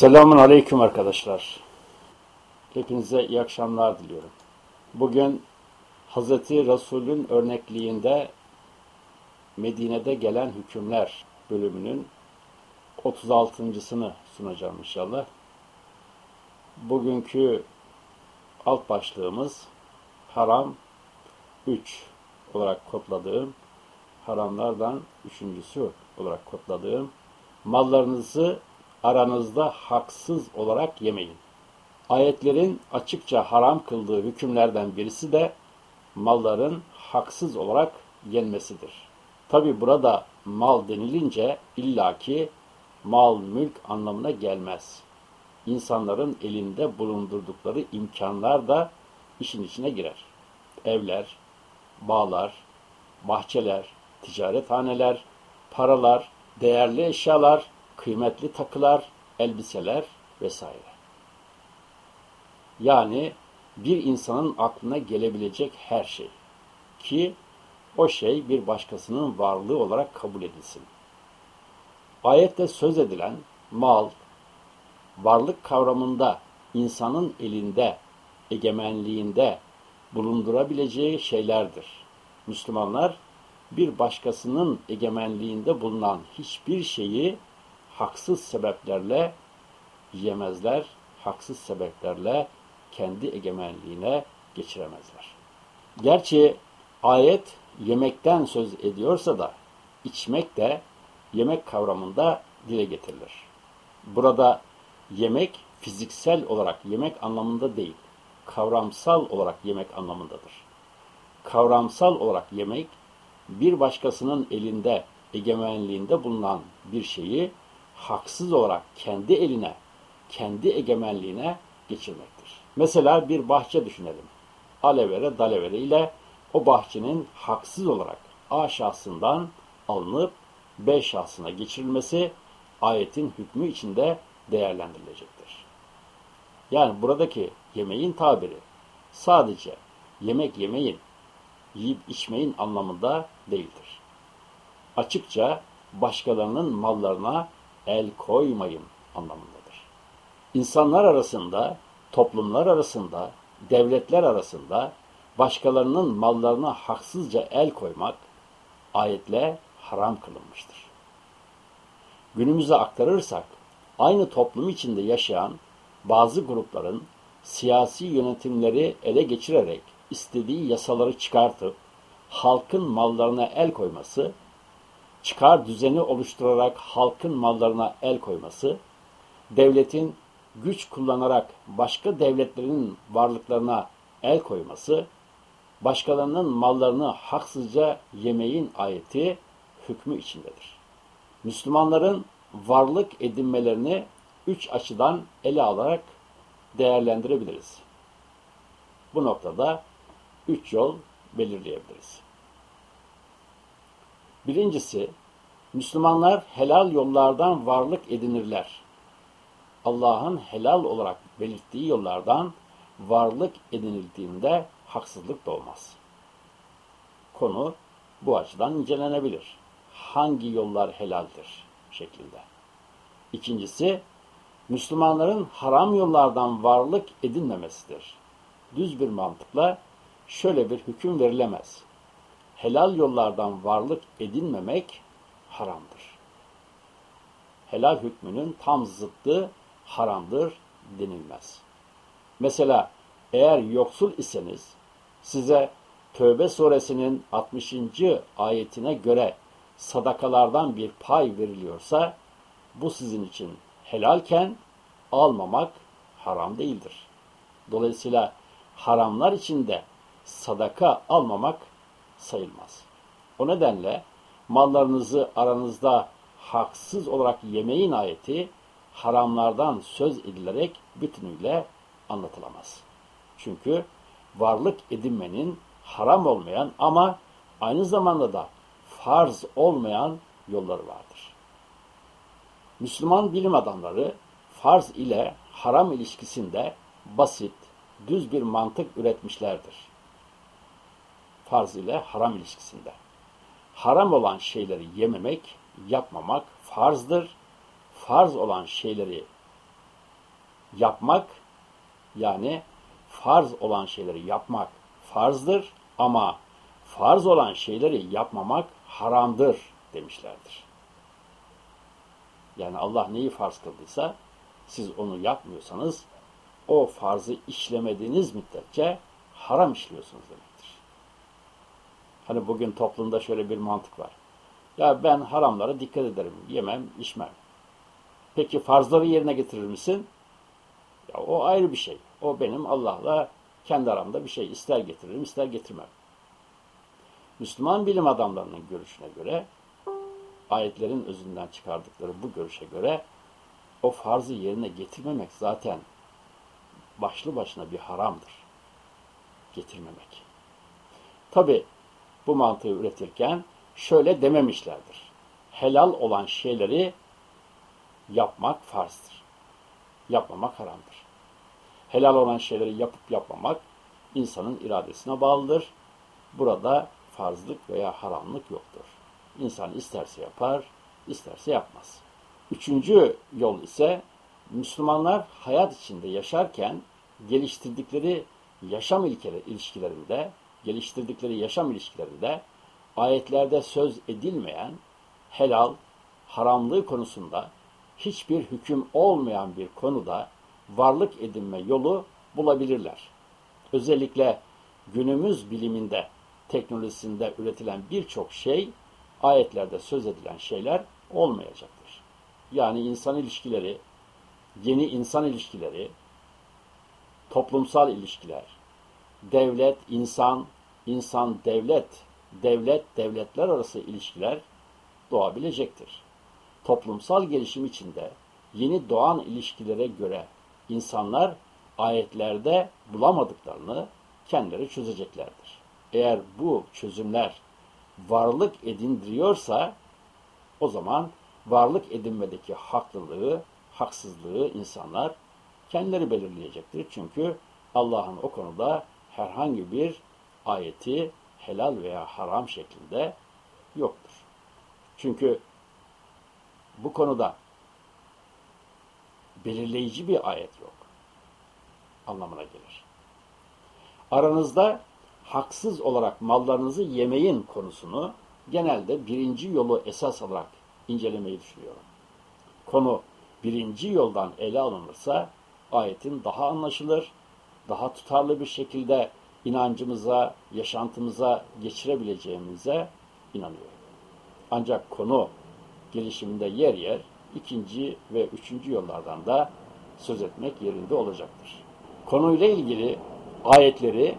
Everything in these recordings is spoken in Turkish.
Selamun Aleyküm arkadaşlar. Hepinize iyi akşamlar diliyorum. Bugün Hz. Resul'ün örnekliğinde Medine'de gelen hükümler bölümünün 36.sını sunacağım inşallah. Bugünkü alt başlığımız haram 3 olarak kodladığım, haramlardan üçüncüsü olarak kodladığım, mallarınızı aranızda haksız olarak yemeyin. Ayetlerin açıkça haram kıldığı hükümlerden birisi de malların haksız olarak yenmesidir. Tabi burada mal denilince illaki mal mülk anlamına gelmez. İnsanların elinde bulundurdukları imkanlar da işin içine girer. Evler, bağlar, bahçeler, ticarethaneler, paralar, değerli eşyalar, kıymetli takılar, elbiseler vesaire. Yani bir insanın aklına gelebilecek her şey ki o şey bir başkasının varlığı olarak kabul edilsin. Ayette söz edilen mal, varlık kavramında insanın elinde, egemenliğinde bulundurabileceği şeylerdir. Müslümanlar bir başkasının egemenliğinde bulunan hiçbir şeyi haksız sebeplerle yiyemezler, haksız sebeplerle kendi egemenliğine geçiremezler. Gerçi ayet yemekten söz ediyorsa da içmek de yemek kavramında dile getirilir. Burada yemek fiziksel olarak yemek anlamında değil, kavramsal olarak yemek anlamındadır. Kavramsal olarak yemek bir başkasının elinde, egemenliğinde bulunan bir şeyi haksız olarak kendi eline, kendi egemenliğine geçirmektir. Mesela bir bahçe düşünelim. Alevere dalevere ile o bahçenin haksız olarak A şahsından alınıp B şahsına geçirilmesi ayetin hükmü içinde değerlendirilecektir. Yani buradaki yemeğin tabiri sadece yemek yemeyin, yiyip içmeyin anlamında değildir. Açıkça başkalarının mallarına el koymayın anlamındadır. İnsanlar arasında, toplumlar arasında, devletler arasında başkalarının mallarına haksızca el koymak ayetle haram kılınmıştır. Günümüze aktarırsak, aynı toplum içinde yaşayan bazı grupların siyasi yönetimleri ele geçirerek istediği yasaları çıkartıp halkın mallarına el koyması çıkar düzeni oluşturarak halkın mallarına el koyması, devletin güç kullanarak başka devletlerin varlıklarına el koyması, başkalarının mallarını haksızca yemeyin ayeti hükmü içindedir. Müslümanların varlık edinmelerini üç açıdan ele alarak değerlendirebiliriz. Bu noktada üç yol belirleyebiliriz. Birincisi, Müslümanlar helal yollardan varlık edinirler. Allah'ın helal olarak belirttiği yollardan varlık edinildiğinde haksızlık da olmaz. Konu bu açıdan incelenebilir. Hangi yollar helaldir şeklinde. İkincisi, Müslümanların haram yollardan varlık edinmemesidir. Düz bir mantıkla şöyle bir hüküm verilemez helal yollardan varlık edinmemek haramdır. Helal hükmünün tam zıttı haramdır denilmez. Mesela eğer yoksul iseniz size Tövbe suresinin 60. ayetine göre sadakalardan bir pay veriliyorsa bu sizin için helalken almamak haram değildir. Dolayısıyla haramlar içinde sadaka almamak sayılmaz. O nedenle mallarınızı aranızda haksız olarak yemeyin ayeti haramlardan söz edilerek bütünüyle anlatılamaz. Çünkü varlık edinmenin haram olmayan ama aynı zamanda da farz olmayan yolları vardır. Müslüman bilim adamları farz ile haram ilişkisinde basit, düz bir mantık üretmişlerdir farz ile haram ilişkisinde. Haram olan şeyleri yememek, yapmamak farzdır. Farz olan şeyleri Yapmak yani farz olan şeyleri yapmak farzdır ama farz olan şeyleri yapmamak haramdır demişlerdir. Yani Allah neyi farz kıldıysa siz onu yapmıyorsanız o farzı işlemediğiniz müddetçe haram işliyorsunuz demektir. Hani bugün toplumda şöyle bir mantık var. Ya ben haramlara dikkat ederim. Yemem, içmem. Peki farzları yerine getirir misin? Ya o ayrı bir şey. O benim Allah'la kendi aramda bir şey. İster getiririm, ister getirmem. Müslüman bilim adamlarının görüşüne göre, ayetlerin özünden çıkardıkları bu görüşe göre o farzı yerine getirmemek zaten başlı başına bir haramdır. Getirmemek. Tabi bu mantığı üretirken şöyle dememişlerdir. Helal olan şeyleri yapmak farzdır. Yapmamak haramdır. Helal olan şeyleri yapıp yapmamak insanın iradesine bağlıdır. Burada farzlık veya haramlık yoktur. İnsan isterse yapar, isterse yapmaz. Üçüncü yol ise Müslümanlar hayat içinde yaşarken geliştirdikleri yaşam ilişkilerinde, geliştirdikleri yaşam ilişkilerinde ayetlerde söz edilmeyen helal, haramlığı konusunda hiçbir hüküm olmayan bir konuda varlık edinme yolu bulabilirler. Özellikle günümüz biliminde, teknolojisinde üretilen birçok şey ayetlerde söz edilen şeyler olmayacaktır. Yani insan ilişkileri, yeni insan ilişkileri, toplumsal ilişkiler, devlet, insan, insan, devlet, devlet, devletler arası ilişkiler doğabilecektir. Toplumsal gelişim içinde yeni doğan ilişkilere göre insanlar ayetlerde bulamadıklarını kendileri çözeceklerdir. Eğer bu çözümler varlık edindiriyorsa o zaman varlık edinmedeki haklılığı, haksızlığı insanlar kendileri belirleyecektir. Çünkü Allah'ın o konuda herhangi bir ayeti helal veya haram şeklinde yoktur. Çünkü bu konuda belirleyici bir ayet yok. Anlamına gelir. Aranızda haksız olarak mallarınızı yemeyin konusunu genelde birinci yolu esas olarak incelemeyi düşünüyorum. Konu birinci yoldan ele alınırsa ayetin daha anlaşılır, daha tutarlı bir şekilde inancımıza, yaşantımıza geçirebileceğimize inanıyorum. Ancak konu gelişiminde yer yer ikinci ve üçüncü yollardan da söz etmek yerinde olacaktır. Konuyla ilgili ayetleri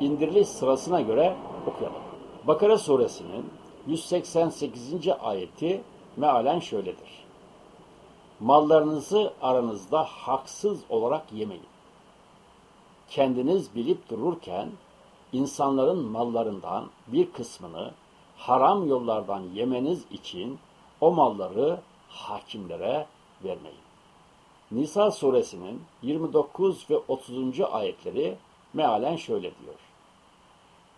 indiriliş sırasına göre okuyalım. Bakara suresinin 188. ayeti mealen şöyledir. Mallarınızı aranızda haksız olarak yemeyin. Kendiniz bilip dururken insanların mallarından bir kısmını haram yollardan yemeniz için o malları hakimlere vermeyin. Nisa suresinin 29 ve 30. ayetleri mealen şöyle diyor.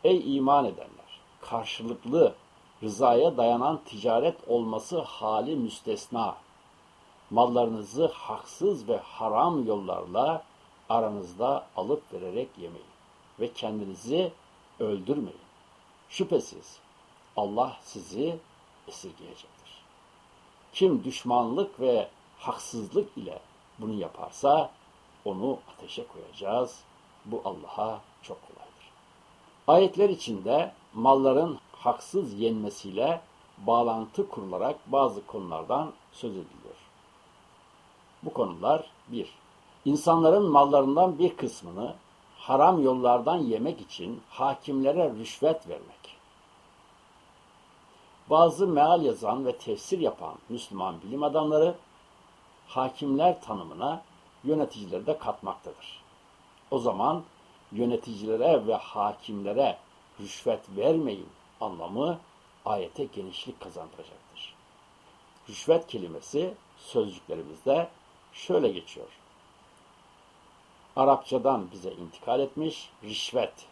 Ey iman edenler! Karşılıklı rızaya dayanan ticaret olması hali müstesna. Mallarınızı haksız ve haram yollarla aranızda alıp vererek yemeyin ve kendinizi öldürmeyin. Şüphesiz Allah sizi esirgeyecektir. Kim düşmanlık ve haksızlık ile bunu yaparsa onu ateşe koyacağız. Bu Allah'a çok kolaydır. Ayetler içinde malların haksız yenmesiyle bağlantı kurularak bazı konulardan söz ediliyor. Bu konular bir, insanların mallarından bir kısmını haram yollardan yemek için hakimlere rüşvet vermek. Bazı meal yazan ve tefsir yapan Müslüman bilim adamları hakimler tanımına yöneticileri de katmaktadır. O zaman yöneticilere ve hakimlere rüşvet vermeyin anlamı ayete genişlik kazandıracaktır. Rüşvet kelimesi sözcüklerimizde şöyle geçiyor. Arapçadan bize intikal etmiş rişvet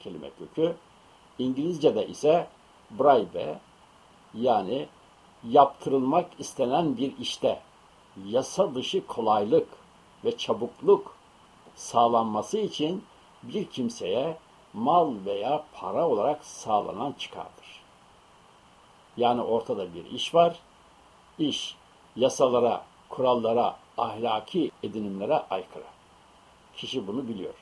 kelime kökü. İngilizce'de ise bribe yani yaptırılmak istenen bir işte yasa dışı kolaylık, ve çabukluk sağlanması için bir kimseye mal veya para olarak sağlanan çıkardır. Yani ortada bir iş var. İş yasalara, kurallara, ahlaki edinimlere aykırı. Kişi bunu biliyor.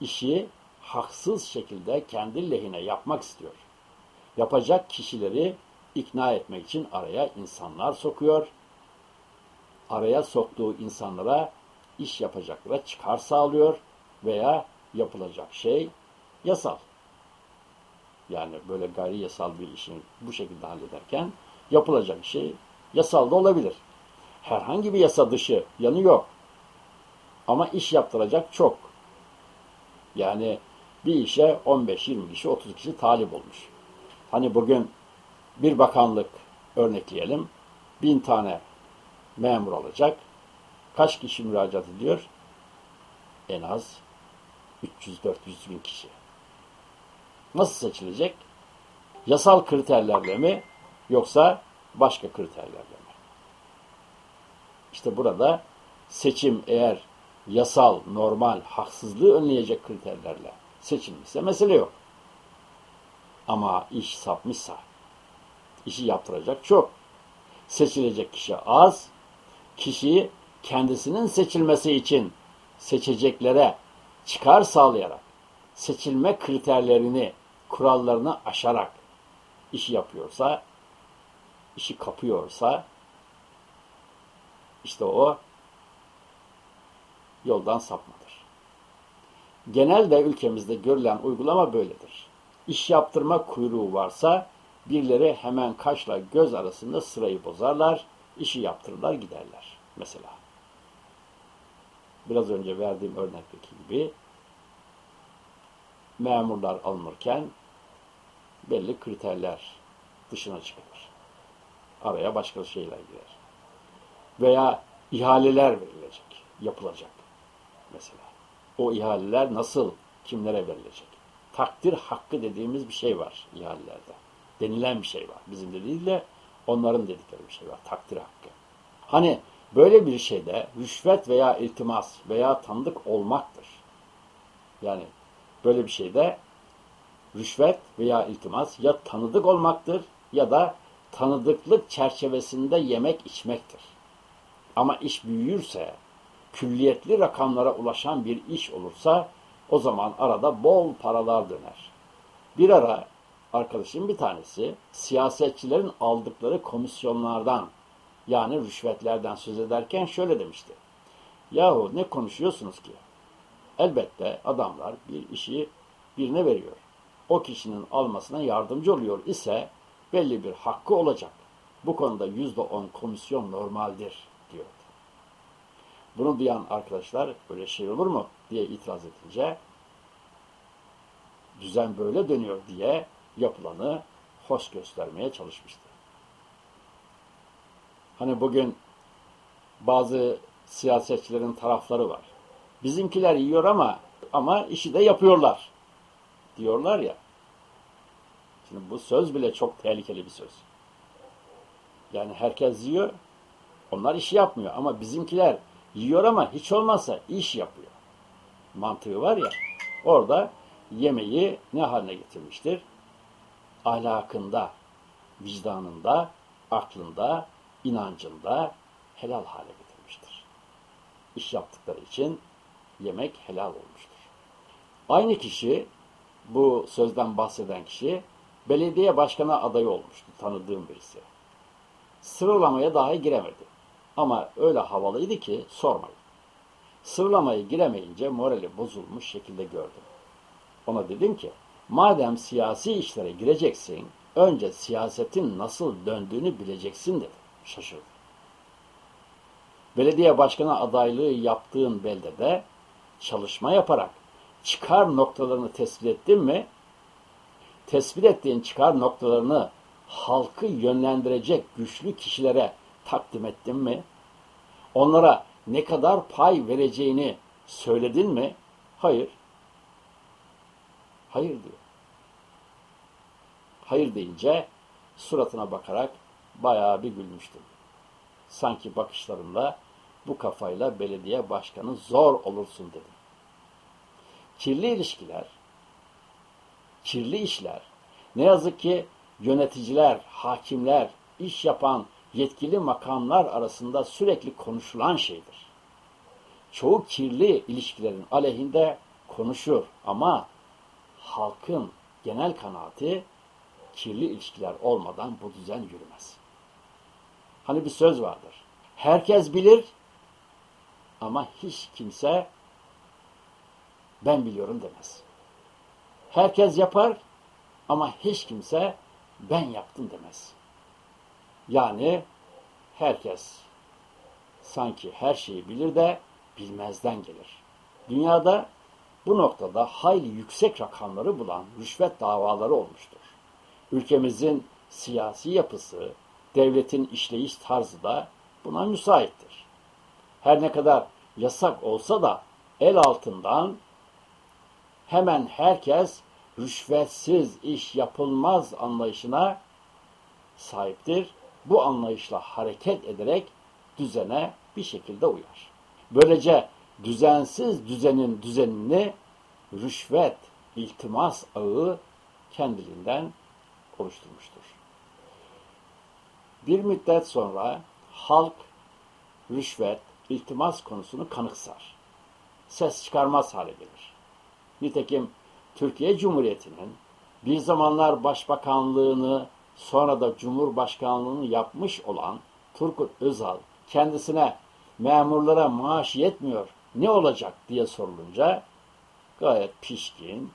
İşi haksız şekilde kendi lehine yapmak istiyor. Yapacak kişileri ikna etmek için araya insanlar sokuyor. Araya soktuğu insanlara iş yapacaklara çıkar sağlıyor veya yapılacak şey yasal. Yani böyle gayri yasal bir işi bu şekilde hallederken yapılacak şey yasal da olabilir. Herhangi bir yasa dışı yanı yok. Ama iş yaptıracak çok. Yani bir işe 15-20 kişi, 30 kişi talip olmuş. Hani bugün bir bakanlık örnekleyelim. Bin tane memur alacak. Kaç kişi müracaat ediyor? En az 300-400 bin kişi. Nasıl seçilecek? Yasal kriterlerle mi yoksa başka kriterlerle mi? İşte burada seçim eğer yasal, normal, haksızlığı önleyecek kriterlerle seçilmişse mesele yok. Ama iş sapmışsa, işi yaptıracak çok. Seçilecek kişi az, kişiyi kendisinin seçilmesi için seçeceklere çıkar sağlayarak, seçilme kriterlerini, kurallarını aşarak işi yapıyorsa, işi kapıyorsa, işte o yoldan sapmadır. Genelde ülkemizde görülen uygulama böyledir. İş yaptırma kuyruğu varsa birileri hemen kaşla göz arasında sırayı bozarlar, işi yaptırırlar giderler mesela. Biraz önce verdiğim örnekteki gibi memurlar alınırken belli kriterler dışına çıkılır. Araya başka şeyler girer. Veya ihaleler verilecek, yapılacak mesela. O ihaleler nasıl, kimlere verilecek? Takdir hakkı dediğimiz bir şey var ihalelerde. Denilen bir şey var. Bizim de onların dedikleri bir şey var. Takdir hakkı. Hani böyle bir şeyde rüşvet veya iltimas veya tanıdık olmaktır. Yani böyle bir şeyde rüşvet veya iltimas ya tanıdık olmaktır ya da tanıdıklık çerçevesinde yemek içmektir. Ama iş büyürse, külliyetli rakamlara ulaşan bir iş olursa o zaman arada bol paralar döner. Bir ara arkadaşım bir tanesi siyasetçilerin aldıkları komisyonlardan yani rüşvetlerden söz ederken şöyle demişti. Yahu ne konuşuyorsunuz ki? Elbette adamlar bir işi birine veriyor. O kişinin almasına yardımcı oluyor ise belli bir hakkı olacak. Bu konuda yüzde on komisyon normaldir. Bunu duyan arkadaşlar böyle şey olur mu diye itiraz edince düzen böyle dönüyor diye yapılanı hoş göstermeye çalışmıştı. Hani bugün bazı siyasetçilerin tarafları var. Bizimkiler yiyor ama ama işi de yapıyorlar diyorlar ya. Şimdi bu söz bile çok tehlikeli bir söz. Yani herkes yiyor, onlar işi yapmıyor ama bizimkiler yiyor ama hiç olmazsa iş yapıyor. Mantığı var ya, orada yemeği ne haline getirmiştir? Ahlakında, vicdanında, aklında, inancında helal hale getirmiştir. İş yaptıkları için yemek helal olmuştur. Aynı kişi, bu sözden bahseden kişi, belediye başkanı adayı olmuştu, tanıdığım birisi. Sıralamaya dahi giremedi. Ama öyle havalıydı ki sormayın. Sıralamayı giremeyince morali bozulmuş şekilde gördüm. Ona dedim ki, madem siyasi işlere gireceksin, önce siyasetin nasıl döndüğünü bileceksin dedim. Şaşırdı. Belediye başkanı adaylığı yaptığın beldede çalışma yaparak çıkar noktalarını tespit ettin mi? Tespit ettiğin çıkar noktalarını halkı yönlendirecek güçlü kişilere takdim ettin mi? Onlara ne kadar pay vereceğini söyledin mi? Hayır. Hayır diyor. Hayır deyince suratına bakarak bayağı bir gülmüştüm. Sanki bakışlarında bu kafayla belediye başkanı zor olursun dedim. Kirli ilişkiler, kirli işler, ne yazık ki yöneticiler, hakimler, iş yapan yetkili makamlar arasında sürekli konuşulan şeydir. Çoğu kirli ilişkilerin aleyhinde konuşur ama halkın genel kanaati kirli ilişkiler olmadan bu düzen yürümez. Hani bir söz vardır. Herkes bilir ama hiç kimse ben biliyorum demez. Herkes yapar ama hiç kimse ben yaptım demez. Yani herkes sanki her şeyi bilir de bilmezden gelir. Dünyada bu noktada hayli yüksek rakamları bulan rüşvet davaları olmuştur. Ülkemizin siyasi yapısı, devletin işleyiş tarzı da buna müsaittir. Her ne kadar yasak olsa da el altından hemen herkes rüşvetsiz iş yapılmaz anlayışına sahiptir. Bu anlayışla hareket ederek düzene bir şekilde uyar. Böylece düzensiz düzenin düzenini rüşvet, iltimas ağı kendiliğinden oluşturmuştur. Bir müddet sonra halk rüşvet, iltimas konusunu kanıksar. Ses çıkarmaz hale gelir. Nitekim Türkiye Cumhuriyeti'nin bir zamanlar başbakanlığını sonra da cumhurbaşkanlığını yapmış olan Turgut Özal kendisine memurlara maaş yetmiyor ne olacak diye sorulunca gayet pişkin,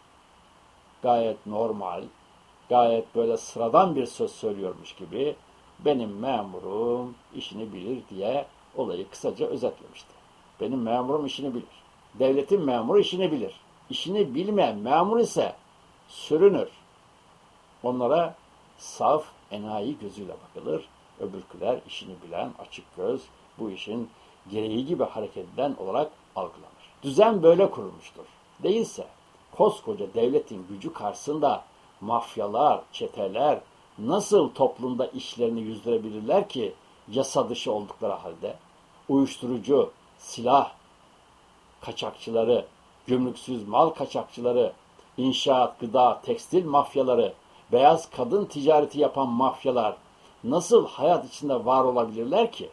gayet normal, gayet böyle sıradan bir söz söylüyormuş gibi benim memurum işini bilir diye olayı kısaca özetlemişti. Benim memurum işini bilir. Devletin memuru işini bilir. İşini bilmeyen memur ise sürünür. Onlara saf enayi gözüyle bakılır. Öbürküler işini bilen, açık göz, bu işin gereği gibi hareket eden olarak algılanır. Düzen böyle kurulmuştur. Değilse koskoca devletin gücü karşısında mafyalar, çeteler nasıl toplumda işlerini yüzdürebilirler ki yasa dışı oldukları halde? Uyuşturucu, silah, kaçakçıları, gümrüksüz mal kaçakçıları, inşaat, gıda, tekstil mafyaları, beyaz kadın ticareti yapan mafyalar nasıl hayat içinde var olabilirler ki?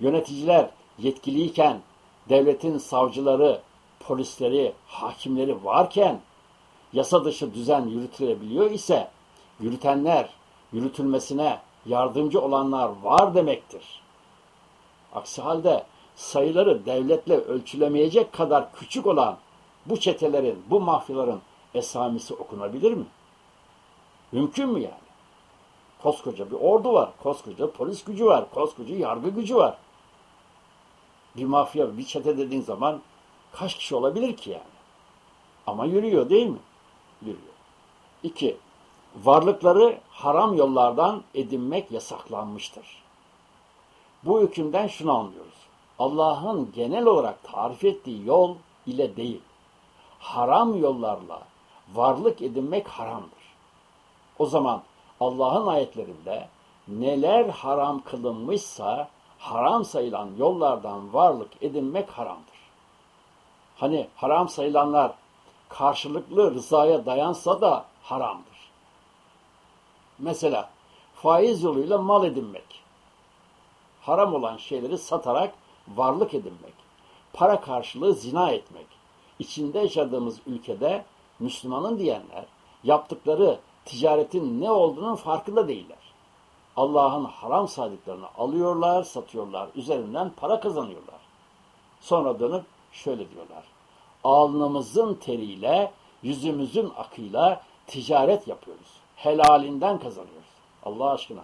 Yöneticiler yetkiliyken, devletin savcıları, polisleri, hakimleri varken yasa dışı düzen yürütülebiliyor ise yürütenler, yürütülmesine yardımcı olanlar var demektir. Aksi halde sayıları devletle ölçülemeyecek kadar küçük olan bu çetelerin, bu mafyaların esamisi okunabilir mi? Mümkün mü yani? Koskoca bir ordu var, koskoca polis gücü var, koskoca yargı gücü var. Bir mafya, bir çete dediğin zaman kaç kişi olabilir ki yani? Ama yürüyor değil mi? Yürüyor. İki, varlıkları haram yollardan edinmek yasaklanmıştır. Bu hükümden şunu anlıyoruz. Allah'ın genel olarak tarif ettiği yol ile değil, haram yollarla varlık edinmek haramdır. O zaman Allah'ın ayetlerinde neler haram kılınmışsa haram sayılan yollardan varlık edinmek haramdır. Hani haram sayılanlar karşılıklı rızaya dayansa da haramdır. Mesela faiz yoluyla mal edinmek, haram olan şeyleri satarak varlık edinmek, para karşılığı zina etmek, içinde yaşadığımız ülkede Müslümanın diyenler yaptıkları ticaretin ne olduğunun farkında değiller. Allah'ın haram saydıklarını alıyorlar, satıyorlar, üzerinden para kazanıyorlar. Sonra dönüp şöyle diyorlar. Alnımızın teriyle, yüzümüzün akıyla ticaret yapıyoruz. Helalinden kazanıyoruz. Allah aşkına.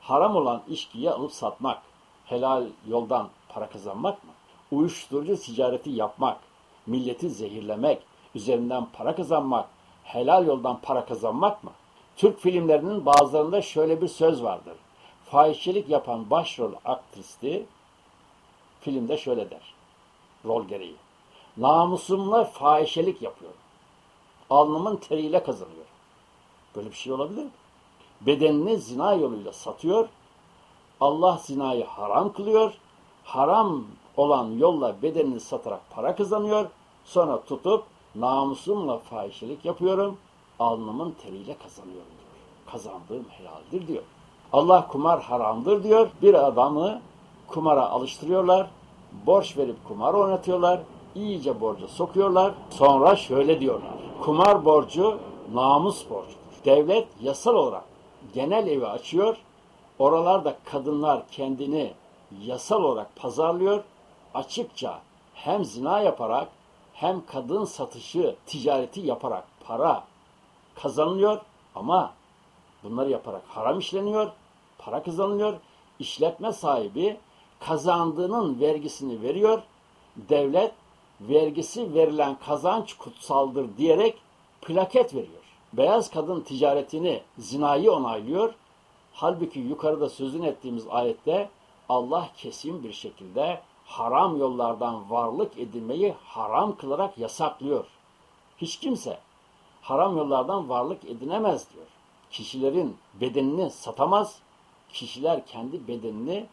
Haram olan içkiyi alıp satmak, helal yoldan para kazanmak mı? Uyuşturucu ticareti yapmak, milleti zehirlemek, üzerinden para kazanmak, helal yoldan para kazanmak mı? Türk filmlerinin bazılarında şöyle bir söz vardır. Fahişelik yapan başrol aktristi filmde şöyle der. Rol gereği. Namusumla fahişelik yapıyorum. Alnımın teriyle kazanıyorum. Böyle bir şey olabilir mi? Bedenini zina yoluyla satıyor. Allah zinayı haram kılıyor. haram olan yolla bedenini satarak para kazanıyor. Sonra tutup namusumla fahişelik yapıyorum. Alnımın teriyle kazanıyorum diyor. Kazandığım helaldir diyor. Allah kumar haramdır diyor. Bir adamı kumara alıştırıyorlar. Borç verip kumar oynatıyorlar. İyice borca sokuyorlar. Sonra şöyle diyorlar. Kumar borcu namus borcudur. Devlet yasal olarak genel evi açıyor. Oralarda kadınlar kendini yasal olarak pazarlıyor. Açıkça hem zina yaparak hem kadın satışı ticareti yaparak para kazanılıyor ama bunları yaparak haram işleniyor, para kazanılıyor. İşletme sahibi kazandığının vergisini veriyor. Devlet vergisi verilen kazanç kutsaldır diyerek plaket veriyor. Beyaz kadın ticaretini, zinayı onaylıyor. Halbuki yukarıda sözün ettiğimiz ayette Allah kesin bir şekilde haram yollardan varlık edinmeyi haram kılarak yasaklıyor. Hiç kimse haram yollardan varlık edinemez diyor. Kişilerin bedenini satamaz, kişiler kendi bedenini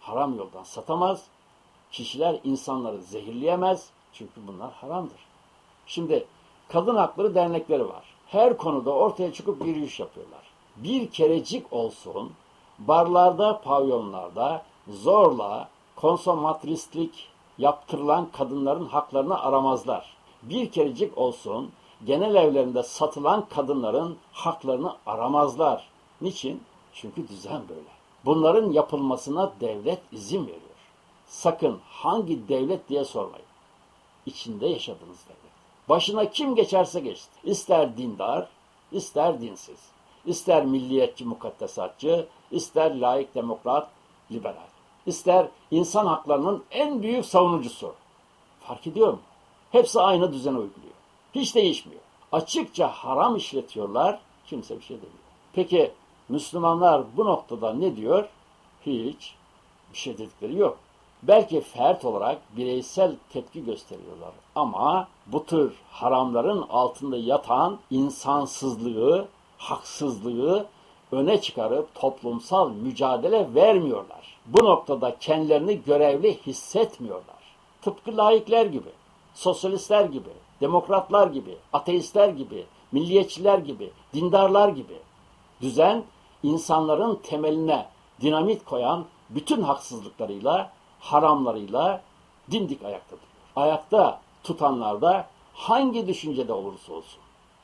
haram yoldan satamaz, kişiler insanları zehirleyemez çünkü bunlar haramdır. Şimdi kadın hakları dernekleri var. Her konuda ortaya çıkıp yürüyüş yapıyorlar. Bir kerecik olsun barlarda, pavyonlarda zorla konsomatristlik yaptırılan kadınların haklarını aramazlar. Bir kerecik olsun genel evlerinde satılan kadınların haklarını aramazlar. Niçin? Çünkü düzen böyle. Bunların yapılmasına devlet izin veriyor. Sakın hangi devlet diye sormayın. İçinde yaşadığınız devlet. Başına kim geçerse geçti. İster dindar, ister dinsiz. İster milliyetçi, mukaddesatçı, ister laik, demokrat, liberal. İster insan haklarının en büyük savunucusu. Fark ediyor mu? Hepsi aynı düzene uyguluyor. Hiç değişmiyor. Açıkça haram işletiyorlar, kimse bir şey demiyor. Peki Müslümanlar bu noktada ne diyor? Hiç bir şey dedikleri yok. Belki fert olarak bireysel tepki gösteriyorlar. Ama bu tür haramların altında yatan insansızlığı, haksızlığı öne çıkarıp toplumsal mücadele vermiyorlar. Bu noktada kendilerini görevli hissetmiyorlar. Tıpkı laikler gibi, sosyalistler gibi, demokratlar gibi, ateistler gibi, milliyetçiler gibi, dindarlar gibi. Düzen insanların temeline dinamit koyan bütün haksızlıklarıyla, haramlarıyla dimdik ayakta. Ayakta tutanlar da hangi düşüncede olursa olsun,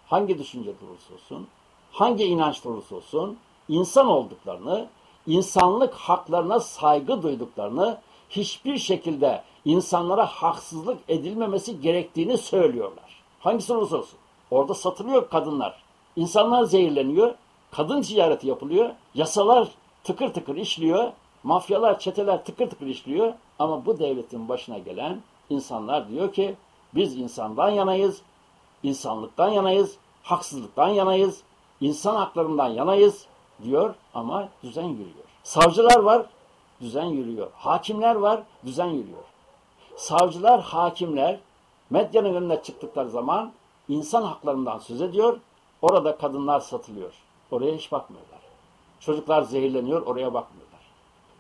hangi düşüncede olursa olsun, hangi inançta olursa olsun insan olduklarını, insanlık haklarına saygı duyduklarını, hiçbir şekilde insanlara haksızlık edilmemesi gerektiğini söylüyorlar. Hangisi olursa olsun. Orada satılıyor kadınlar. İnsanlar zehirleniyor. Kadın ticareti yapılıyor. Yasalar tıkır tıkır işliyor. Mafyalar, çeteler tıkır tıkır işliyor. Ama bu devletin başına gelen insanlar diyor ki biz insandan yanayız, insanlıktan yanayız, haksızlıktan yanayız, insan haklarından yanayız diyor ama düzen yürüyor. Savcılar var, düzen yürüyor. Hakimler var, düzen yürüyor. Savcılar, hakimler medyanın önüne çıktıkları zaman insan haklarından söz ediyor. Orada kadınlar satılıyor. Oraya hiç bakmıyorlar. Çocuklar zehirleniyor, oraya bakmıyorlar.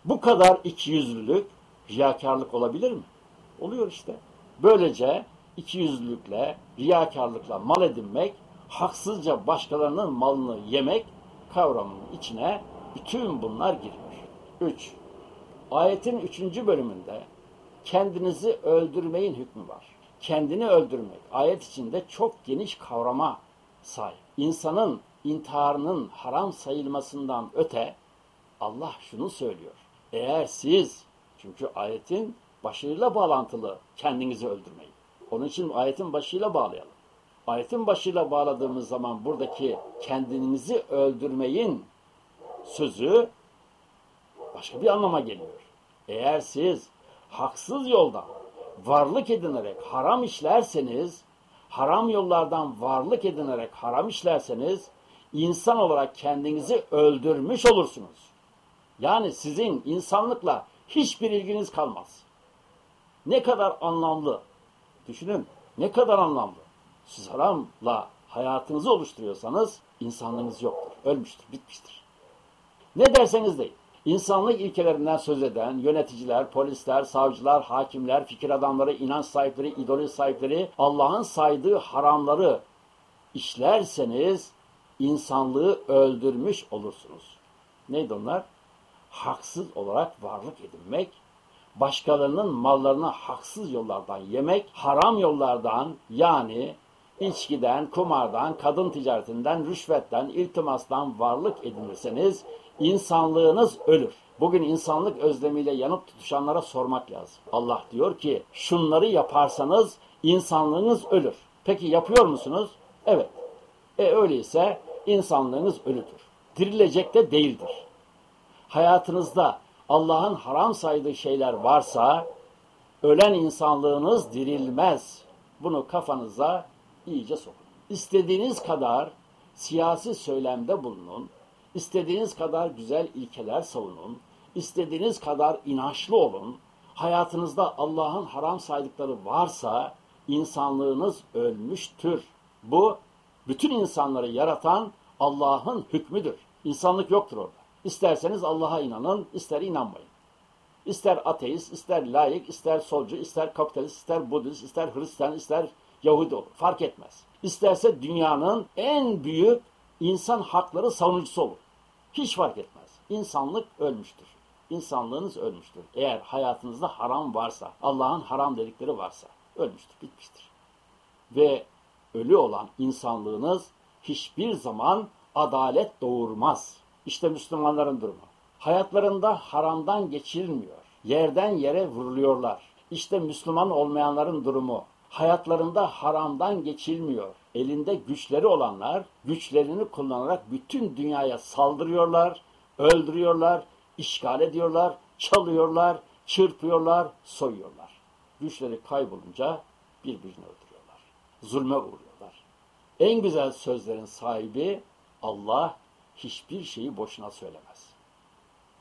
Bu kadar ikiyüzlülük, riyakarlık olabilir mi? Oluyor işte. Böylece ikiyüzlülükle, riyakarlıkla mal edinmek, haksızca başkalarının malını yemek kavramının içine bütün bunlar giriyor. 3. Ayetin 3. bölümünde kendinizi öldürmeyin hükmü var. Kendini öldürmek ayet içinde çok geniş kavrama sahip. İnsanın intiharının haram sayılmasından öte Allah şunu söylüyor. Eğer siz, çünkü ayetin başıyla bağlantılı kendinizi öldürmeyin. Onun için ayetin başıyla bağlayalım. Ayetin başıyla bağladığımız zaman buradaki kendinizi öldürmeyin sözü başka bir anlama geliyor. Eğer siz haksız yoldan varlık edinerek haram işlerseniz, haram yollardan varlık edinerek haram işlerseniz, insan olarak kendinizi öldürmüş olursunuz. Yani sizin insanlıkla hiçbir ilginiz kalmaz. Ne kadar anlamlı. Düşünün ne kadar anlamlı. Siz haramla hayatınızı oluşturuyorsanız insanlığınız yoktur. Ölmüştür, bitmiştir. Ne derseniz deyin. İnsanlık ilkelerinden söz eden yöneticiler, polisler, savcılar, hakimler, fikir adamları, inanç sahipleri, ideoloji sahipleri Allah'ın saydığı haramları işlerseniz insanlığı öldürmüş olursunuz. Neydi onlar? Haksız olarak varlık edinmek, başkalarının mallarını haksız yollardan yemek, haram yollardan yani içkiden, kumardan, kadın ticaretinden, rüşvetten, iltimastan varlık edinirseniz insanlığınız ölür. Bugün insanlık özlemiyle yanıp tutuşanlara sormak lazım. Allah diyor ki şunları yaparsanız insanlığınız ölür. Peki yapıyor musunuz? Evet. E öyleyse insanlığınız ölüdür. Dirilecek de değildir. Hayatınızda Allah'ın haram saydığı şeyler varsa ölen insanlığınız dirilmez. Bunu kafanıza iyice sokun. İstediğiniz kadar siyasi söylemde bulunun, istediğiniz kadar güzel ilkeler savunun, istediğiniz kadar inançlı olun. Hayatınızda Allah'ın haram saydıkları varsa insanlığınız ölmüştür. Bu bütün insanları yaratan Allah'ın hükmüdür. İnsanlık yoktur orada. İsterseniz Allah'a inanın, ister inanmayın. İster ateist, ister layık, ister solcu, ister kapitalist, ister Budist, ister Hristiyan, ister Yahudi olur. Fark etmez. İsterse dünyanın en büyük insan hakları savunucusu olur. Hiç fark etmez. İnsanlık ölmüştür. İnsanlığınız ölmüştür. Eğer hayatınızda haram varsa, Allah'ın haram dedikleri varsa ölmüştür, bitmiştir. Ve ölü olan insanlığınız hiçbir zaman adalet doğurmaz. İşte Müslümanların durumu. Hayatlarında haramdan geçirilmiyor. Yerden yere vuruluyorlar. İşte Müslüman olmayanların durumu. Hayatlarında haramdan geçilmiyor. Elinde güçleri olanlar güçlerini kullanarak bütün dünyaya saldırıyorlar, öldürüyorlar, işgal ediyorlar, çalıyorlar, çırpıyorlar, soyuyorlar. Güçleri kaybolunca birbirini öldürüyorlar. Zulme uğruyorlar. En güzel sözlerin sahibi Allah hiçbir şeyi boşuna söylemez.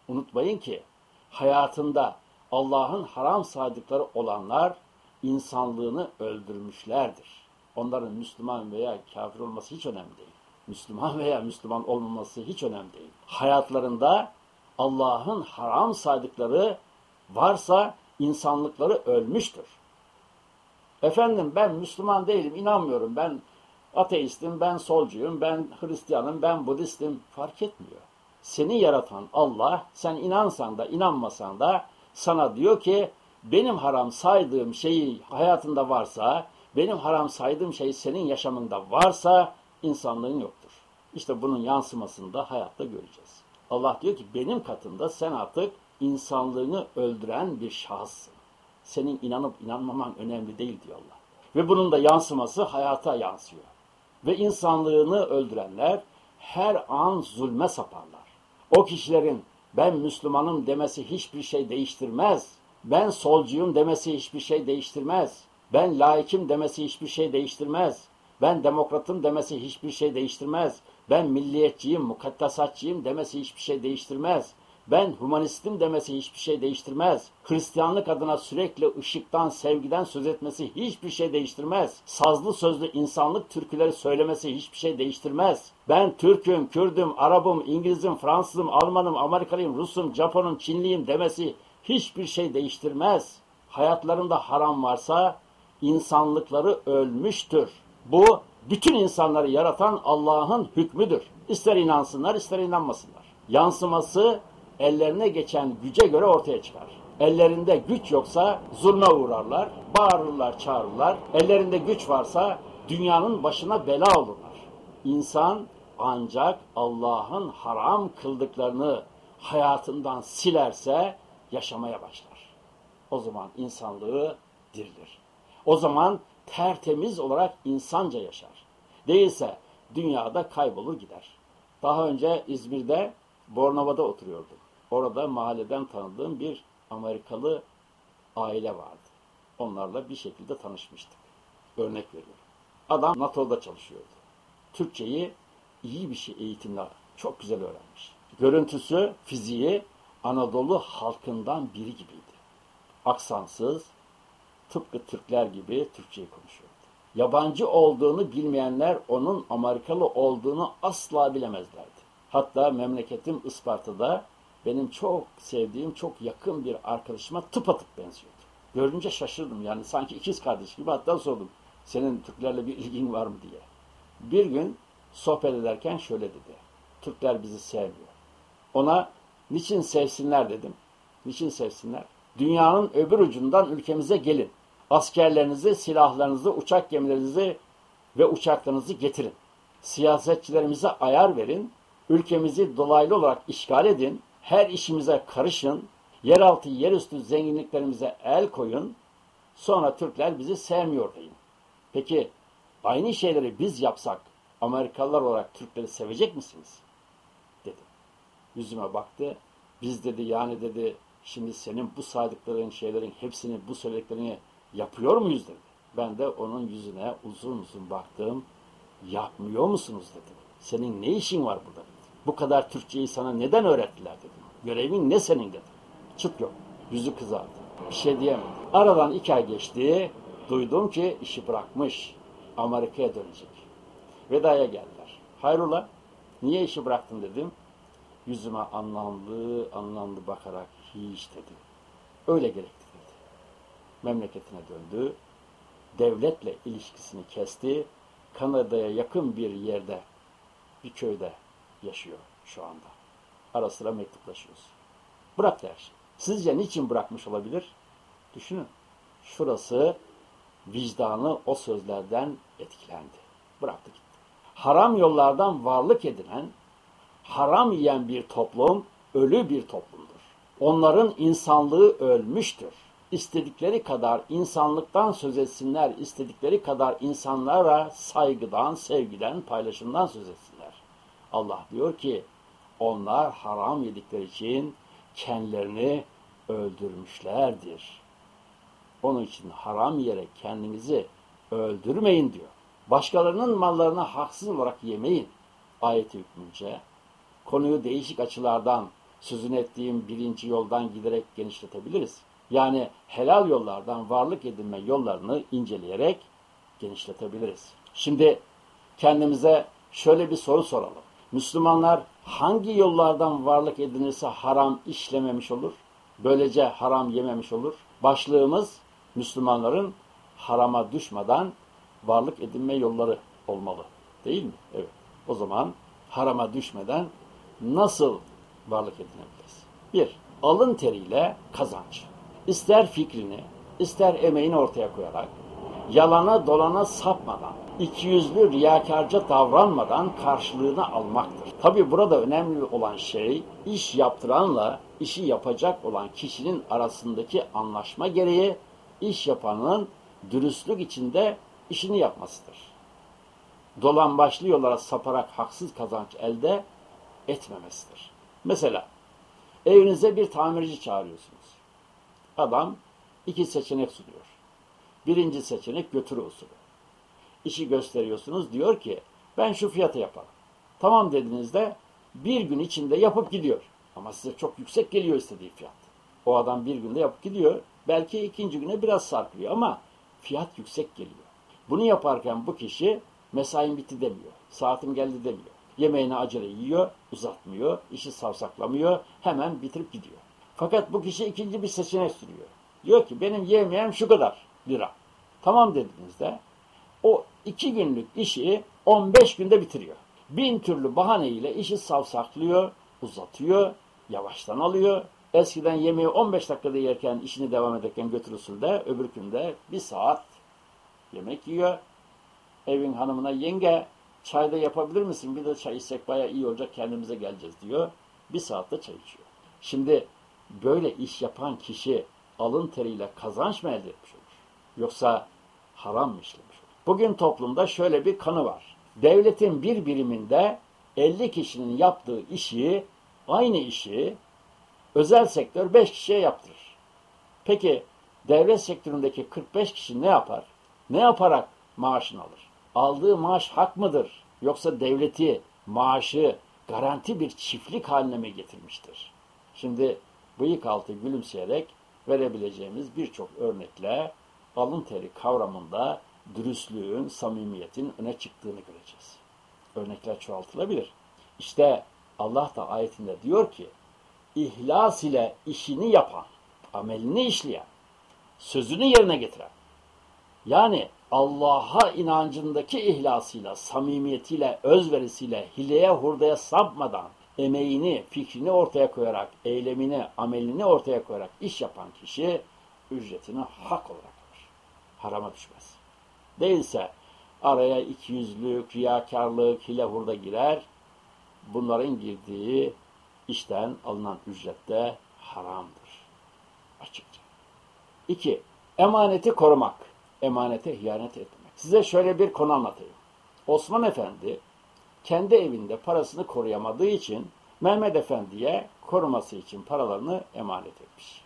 Unutmayın ki hayatında Allah'ın haram saydıkları olanlar insanlığını öldürmüşlerdir. Onların Müslüman veya kafir olması hiç önemli değil. Müslüman veya Müslüman olmaması hiç önemli değil. Hayatlarında Allah'ın haram saydıkları varsa insanlıkları ölmüştür. Efendim ben Müslüman değilim, inanmıyorum. Ben ateistim, ben solcuyum, ben Hristiyanım, ben Budistim. Fark etmiyor. Seni yaratan Allah, sen inansan da inanmasan da sana diyor ki benim haram saydığım şeyi hayatında varsa, benim haram saydığım şey senin yaşamında varsa insanlığın yoktur. İşte bunun yansımasını da hayatta göreceğiz. Allah diyor ki benim katımda sen artık insanlığını öldüren bir şahıssın. Senin inanıp inanmaman önemli değil diyor Allah. Ve bunun da yansıması hayata yansıyor. Ve insanlığını öldürenler her an zulme saparlar. O kişilerin ben Müslümanım demesi hiçbir şey değiştirmez. Ben solcuyum demesi hiçbir şey değiştirmez. Ben laikim demesi hiçbir şey değiştirmez. Ben demokratım demesi hiçbir şey değiştirmez. Ben milliyetçiyim, mukaddesatçıyım demesi hiçbir şey değiştirmez. Ben humanistim demesi hiçbir şey değiştirmez. Hristiyanlık adına sürekli ışıktan, sevgiden söz etmesi hiçbir şey değiştirmez. Sazlı sözlü insanlık türküleri söylemesi hiçbir şey değiştirmez. Ben Türk'üm, Kürd'üm, Arap'ım, İngiliz'im, Fransız'ım, Alman'ım, Amerikalıyım, Rus'um, Japon'um, Çinliyim demesi hiçbir şey değiştirmez. Hayatlarında haram varsa insanlıkları ölmüştür. Bu bütün insanları yaratan Allah'ın hükmüdür. İster inansınlar ister inanmasınlar. Yansıması ellerine geçen güce göre ortaya çıkar. Ellerinde güç yoksa zulme uğrarlar, bağırırlar, çağırırlar. Ellerinde güç varsa dünyanın başına bela olurlar. İnsan ancak Allah'ın haram kıldıklarını hayatından silerse yaşamaya başlar. O zaman insanlığı dirilir. O zaman tertemiz olarak insanca yaşar. Değilse dünyada kaybolur gider. Daha önce İzmir'de Bornova'da oturuyordum. Orada mahalleden tanıdığım bir Amerikalı aile vardı. Onlarla bir şekilde tanışmıştık. Örnek veriyorum. Adam NATO'da çalışıyordu. Türkçeyi iyi bir şey eğitimle çok güzel öğrenmiş. Görüntüsü, fiziği Anadolu halkından biri gibiydi. Aksansız, tıpkı Türkler gibi Türkçeyi konuşuyordu. Yabancı olduğunu bilmeyenler onun Amerikalı olduğunu asla bilemezlerdi. Hatta memleketim Isparta'da benim çok sevdiğim, çok yakın bir arkadaşıma tıpatıp benziyordu. Görünce şaşırdım yani sanki ikiz kardeş gibi hatta sordum. Senin Türklerle bir ilgin var mı diye. Bir gün sohbet ederken şöyle dedi. Türkler bizi sevmiyor. Ona niçin sevsinler dedim. Niçin sevsinler? Dünyanın öbür ucundan ülkemize gelin. Askerlerinizi, silahlarınızı, uçak gemilerinizi ve uçaklarınızı getirin. Siyasetçilerimize ayar verin. Ülkemizi dolaylı olarak işgal edin. Her işimize karışın. Yeraltı, yerüstü zenginliklerimize el koyun. Sonra Türkler bizi sevmiyor deyin. Peki aynı şeyleri biz yapsak Amerikalılar olarak Türkleri sevecek misiniz? Dedi. Yüzüme baktı. Biz dedi yani dedi şimdi senin bu saydıkların şeylerin hepsini bu söylediklerini yapıyor muyuz dedi. Ben de onun yüzüne uzun uzun baktım. Yapmıyor musunuz dedim. Senin ne işin var burada dedim. Bu kadar Türkçeyi sana neden öğrettiler dedim. Görevin ne senin dedim. Çıt yok. Yüzü kızardı. Bir şey diyemedi. Aradan iki ay geçti. Duydum ki işi bırakmış. Amerika'ya dönecek. Vedaya geldiler. Hayrola? Niye işi bıraktın dedim. Yüzüme anlamlı anlamlı bakarak hiç dedi. Öyle gerekti dedi. Memleketine döndü. Devletle ilişkisini kesti. Kanada'ya yakın bir yerde, bir köyde yaşıyor şu anda. Ara sıra mektuplaşıyoruz. Bıraktı her şeyi. Sizce niçin bırakmış olabilir? Düşünün. Şurası vicdanı o sözlerden etkilendi. Bıraktı gitti. Haram yollardan varlık edinen, haram yiyen bir toplum ölü bir toplumdur. Onların insanlığı ölmüştür. İstedikleri kadar insanlıktan söz etsinler, istedikleri kadar insanlara saygıdan, sevgiden, paylaşımdan söz etsinler. Allah diyor ki, onlar haram yedikleri için kendilerini öldürmüşlerdir. Onun için haram yere kendinizi öldürmeyin diyor. Başkalarının mallarını haksız olarak yemeyin. Ayeti hükmünce konuyu değişik açılardan sözünü ettiğim birinci yoldan giderek genişletebiliriz. Yani helal yollardan varlık edinme yollarını inceleyerek genişletebiliriz. Şimdi kendimize şöyle bir soru soralım. Müslümanlar hangi yollardan varlık edinirse haram işlememiş olur? Böylece haram yememiş olur. Başlığımız Müslümanların harama düşmeden varlık edinme yolları olmalı. Değil mi? Evet. O zaman harama düşmeden nasıl varlık edinebiliriz? Bir, alın teriyle kazanç. İster fikrini, ister emeğini ortaya koyarak, yalana dolana sapmadan, ikiyüzlü riyakarca davranmadan karşılığını almaktır. Tabi burada önemli olan şey, iş yaptıranla işi yapacak olan kişinin arasındaki anlaşma gereği iş yapanın dürüstlük içinde işini yapmasıdır. Dolan başlı yollara saparak haksız kazanç elde etmemesidir. Mesela evinize bir tamirci çağırıyorsunuz. Adam iki seçenek sunuyor. Birinci seçenek götürü usulü. İşi gösteriyorsunuz diyor ki ben şu fiyata yaparım. Tamam dediğinizde bir gün içinde yapıp gidiyor. Ama size çok yüksek geliyor istediği fiyat. O adam bir günde yapıp gidiyor. Belki ikinci güne biraz sarkıyor ama fiyat yüksek geliyor. Bunu yaparken bu kişi mesain bitti demiyor. Saatim geldi demiyor. Yemeğini acele yiyor, uzatmıyor, işi savsaklamıyor, hemen bitirip gidiyor. Fakat bu kişi ikinci bir seçenek sürüyor. Diyor ki benim yemeğim şu kadar lira. Tamam dediğinizde o iki günlük işi 15 günde bitiriyor. Bin türlü bahaneyle işi savsaklıyor, uzatıyor, yavaştan alıyor. Eskiden yemeği 15 dakikada yerken işini devam ederken götür usulde öbür günde bir saat yemek yiyor. Evin hanımına yenge çayda yapabilir misin? Bir de çay içsek baya iyi olacak kendimize geleceğiz diyor. Bir saatte çay içiyor. Şimdi böyle iş yapan kişi alın teriyle kazanç mı elde etmiş olur? Yoksa haram mı işlemiş olur? Bugün toplumda şöyle bir kanı var. Devletin bir biriminde 50 kişinin yaptığı işi, aynı işi özel sektör 5 kişiye yaptırır. Peki devlet sektöründeki 45 kişi ne yapar? Ne yaparak maaşını alır? Aldığı maaş hak mıdır? Yoksa devleti maaşı garanti bir çiftlik haline mi getirmiştir? Şimdi bıyık altı gülümseyerek verebileceğimiz birçok örnekle alın teri kavramında dürüstlüğün, samimiyetin öne çıktığını göreceğiz. Örnekler çoğaltılabilir. İşte Allah da ayetinde diyor ki, ihlas ile işini yapan, amelini işleyen, sözünü yerine getiren, yani Allah'a inancındaki ihlasıyla, samimiyetiyle, özverisiyle, hileye hurdaya sapmadan, emeğini, fikrini ortaya koyarak, eylemini, amelini ortaya koyarak iş yapan kişi ücretini hak olarak alır. Harama düşmez. Değilse araya ikiyüzlülük, riyakarlık, hile hurda girer. Bunların girdiği işten alınan ücrette haramdır. Açıkça. İki, emaneti korumak. Emanete hıyanet etmek. Size şöyle bir konu anlatayım. Osman Efendi kendi evinde parasını koruyamadığı için Mehmet Efendi'ye koruması için paralarını emanet etmiş.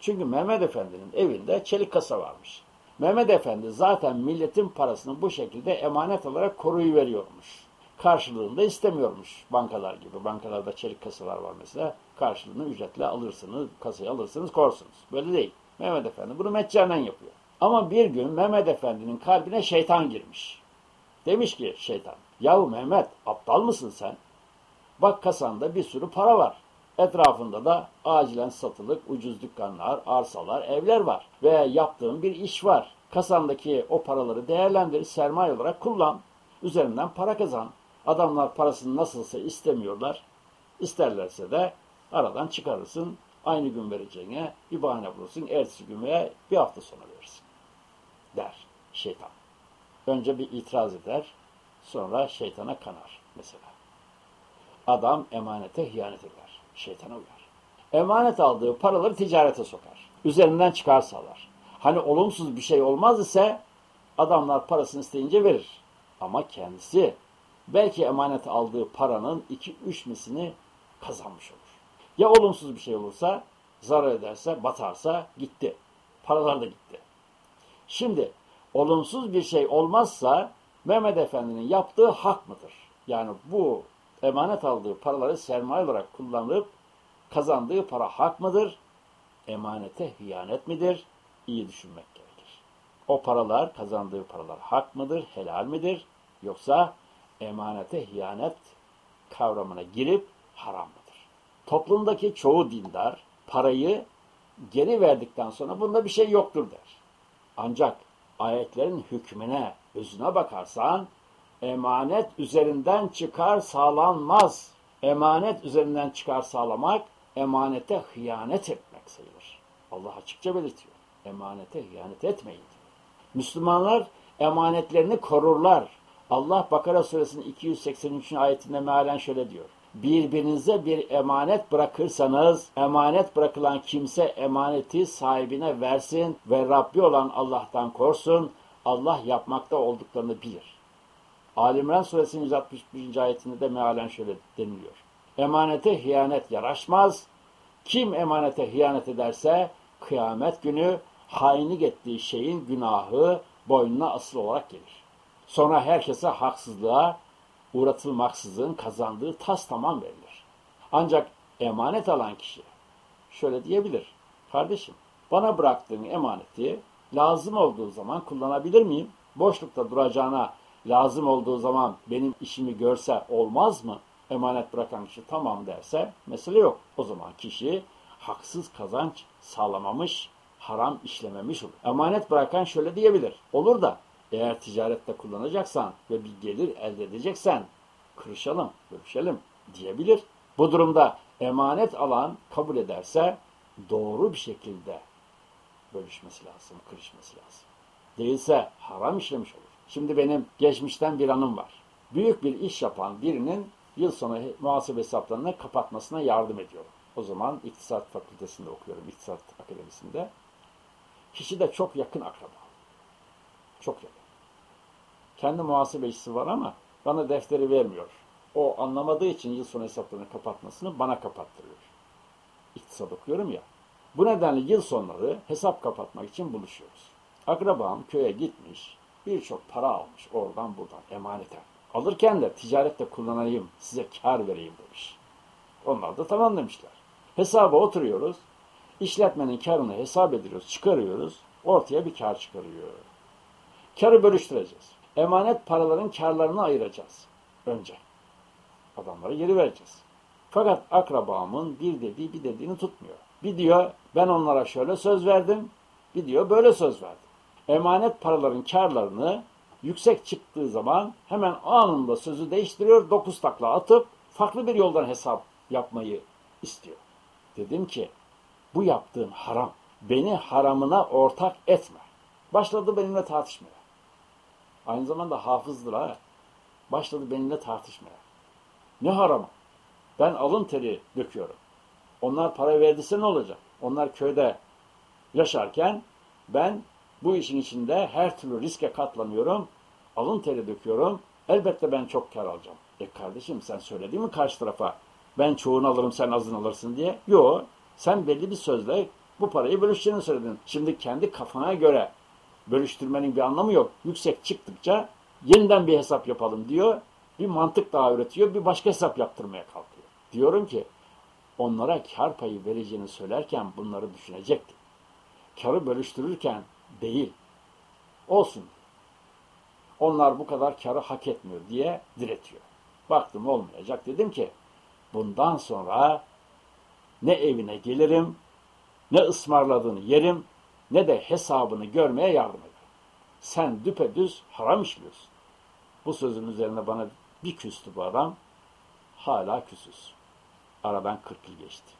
Çünkü Mehmet Efendi'nin evinde çelik kasa varmış. Mehmet Efendi zaten milletin parasını bu şekilde emanet olarak koruyuveriyormuş. Karşılığında istemiyormuş bankalar gibi. Bankalarda çelik kasalar var mesela. Karşılığını ücretle alırsınız, kasayı alırsınız, korsunuz. Böyle değil. Mehmet Efendi bunu meccanen yapıyor. Ama bir gün Mehmet Efendi'nin kalbine şeytan girmiş. Demiş ki şeytan, yahu Mehmet aptal mısın sen? Bak kasanda bir sürü para var. Etrafında da acilen satılık ucuz dükkanlar, arsalar, evler var. Veya yaptığın bir iş var. Kasandaki o paraları değerlendir, sermaye olarak kullan. Üzerinden para kazan. Adamlar parasını nasılsa istemiyorlar. İsterlerse de aradan çıkarırsın. Aynı gün vereceğine bir bahane bulursun. Ertesi gün veya bir hafta sonra verirsin. Şeytan. Önce bir itiraz eder. Sonra şeytana kanar mesela. Adam emanete hıyanet eder. Şeytana uyar. Emanet aldığı paraları ticarete sokar. Üzerinden çıkar sağlar. Hani olumsuz bir şey olmaz ise adamlar parasını isteyince verir. Ama kendisi belki emanet aldığı paranın iki üç misini kazanmış olur. Ya olumsuz bir şey olursa, zarar ederse, batarsa gitti. Paralar da gitti. Şimdi olumsuz bir şey olmazsa Mehmet Efendi'nin yaptığı hak mıdır? Yani bu emanet aldığı paraları sermaye olarak kullanıp kazandığı para hak mıdır? Emanete hıyanet midir? İyi düşünmek gerekir. O paralar, kazandığı paralar hak mıdır, helal midir? Yoksa emanete hıyanet kavramına girip haram mıdır? Toplumdaki çoğu dindar parayı geri verdikten sonra bunda bir şey yoktur der. Ancak ayetlerin hükmüne, özüne bakarsan emanet üzerinden çıkar sağlanmaz. Emanet üzerinden çıkar sağlamak, emanete hıyanet etmek sayılır. Allah açıkça belirtiyor. Emanete hıyanet etmeyin. Müslümanlar emanetlerini korurlar. Allah Bakara suresinin 283. ayetinde mealen şöyle diyor. Birbirinize bir emanet bırakırsanız, emanet bırakılan kimse emaneti sahibine versin ve Rabbi olan Allah'tan korsun. Allah yapmakta olduklarını bilir. Alimran suresinin 161. ayetinde de mealen şöyle deniliyor. Emanete hıyanet yaraşmaz. Kim emanete hıyanet ederse kıyamet günü hainlik ettiği şeyin günahı boynuna asıl olarak gelir. Sonra herkese haksızlığa uğratılmaksızın kazandığı tas tamam verilir. Ancak emanet alan kişi şöyle diyebilir. Kardeşim bana bıraktığın emaneti lazım olduğu zaman kullanabilir miyim? Boşlukta duracağına lazım olduğu zaman benim işimi görse olmaz mı? Emanet bırakan kişi tamam derse mesele yok. O zaman kişi haksız kazanç sağlamamış, haram işlememiş olur. Emanet bırakan şöyle diyebilir. Olur da eğer ticarette kullanacaksan ve bir gelir elde edeceksen kırışalım, görüşelim diyebilir. Bu durumda emanet alan kabul ederse doğru bir şekilde bölüşmesi lazım, kırışması lazım. Değilse haram işlemiş olur. Şimdi benim geçmişten bir anım var. Büyük bir iş yapan birinin yıl sonu muhasebe hesaplarını kapatmasına yardım ediyorum. O zaman İktisat Fakültesinde okuyorum, İktisat Akademisi'nde. Kişi de çok yakın akraba. Çok yakın. Kendi muhasebecisi var ama bana defteri vermiyor. O anlamadığı için yıl sonu hesaplarını kapatmasını bana kapattırıyor. İktisat okuyorum ya. Bu nedenle yıl sonları hesap kapatmak için buluşuyoruz. Akrabam köye gitmiş, birçok para almış oradan buradan emaneten. Alırken de ticarette kullanayım, size kar vereyim demiş. Onlar da tamam demişler. Hesaba oturuyoruz, işletmenin karını hesap ediyoruz, çıkarıyoruz, ortaya bir kar çıkarıyor. Karı bölüştüreceğiz. Emanet paraların karlarını ayıracağız önce. Adamlara geri vereceğiz. Fakat akrabamın bir dediği bir dediğini tutmuyor. Bir diyor ben onlara şöyle söz verdim, bir diyor böyle söz verdim. Emanet paraların karlarını yüksek çıktığı zaman hemen anında sözü değiştiriyor, dokuz takla atıp farklı bir yoldan hesap yapmayı istiyor. Dedim ki bu yaptığın haram. Beni haramına ortak etme. Başladı benimle tartışmaya. Aynı zamanda hafızdır ha. Başladı benimle tartışmaya. Ne haramı? Ben alın teri döküyorum. Onlar para verdiyse ne olacak? Onlar köyde yaşarken ben bu işin içinde her türlü riske katlanıyorum. Alın teri döküyorum. Elbette ben çok kar alacağım. E kardeşim sen söyledin mi karşı tarafa? Ben çoğunu alırım sen azını alırsın diye. Yok. Sen belli bir sözle bu parayı bölüşeceğini söyledin. Şimdi kendi kafana göre bölüştürmenin bir anlamı yok. Yüksek çıktıkça yeniden bir hesap yapalım diyor. Bir mantık daha üretiyor. Bir başka hesap yaptırmaya kalkıyor. Diyorum ki onlara kar payı vereceğini söylerken bunları düşünecekti. Karı bölüştürürken değil. Olsun. Onlar bu kadar karı hak etmiyor diye diretiyor. Baktım olmayacak. Dedim ki bundan sonra ne evine gelirim, ne ısmarladığını yerim, ne de hesabını görmeye yardım eder. Sen düpedüz haram işliyorsun. Bu sözün üzerine bana bir küstü bu adam. Hala küsüz. Aradan 40 yıl geçti.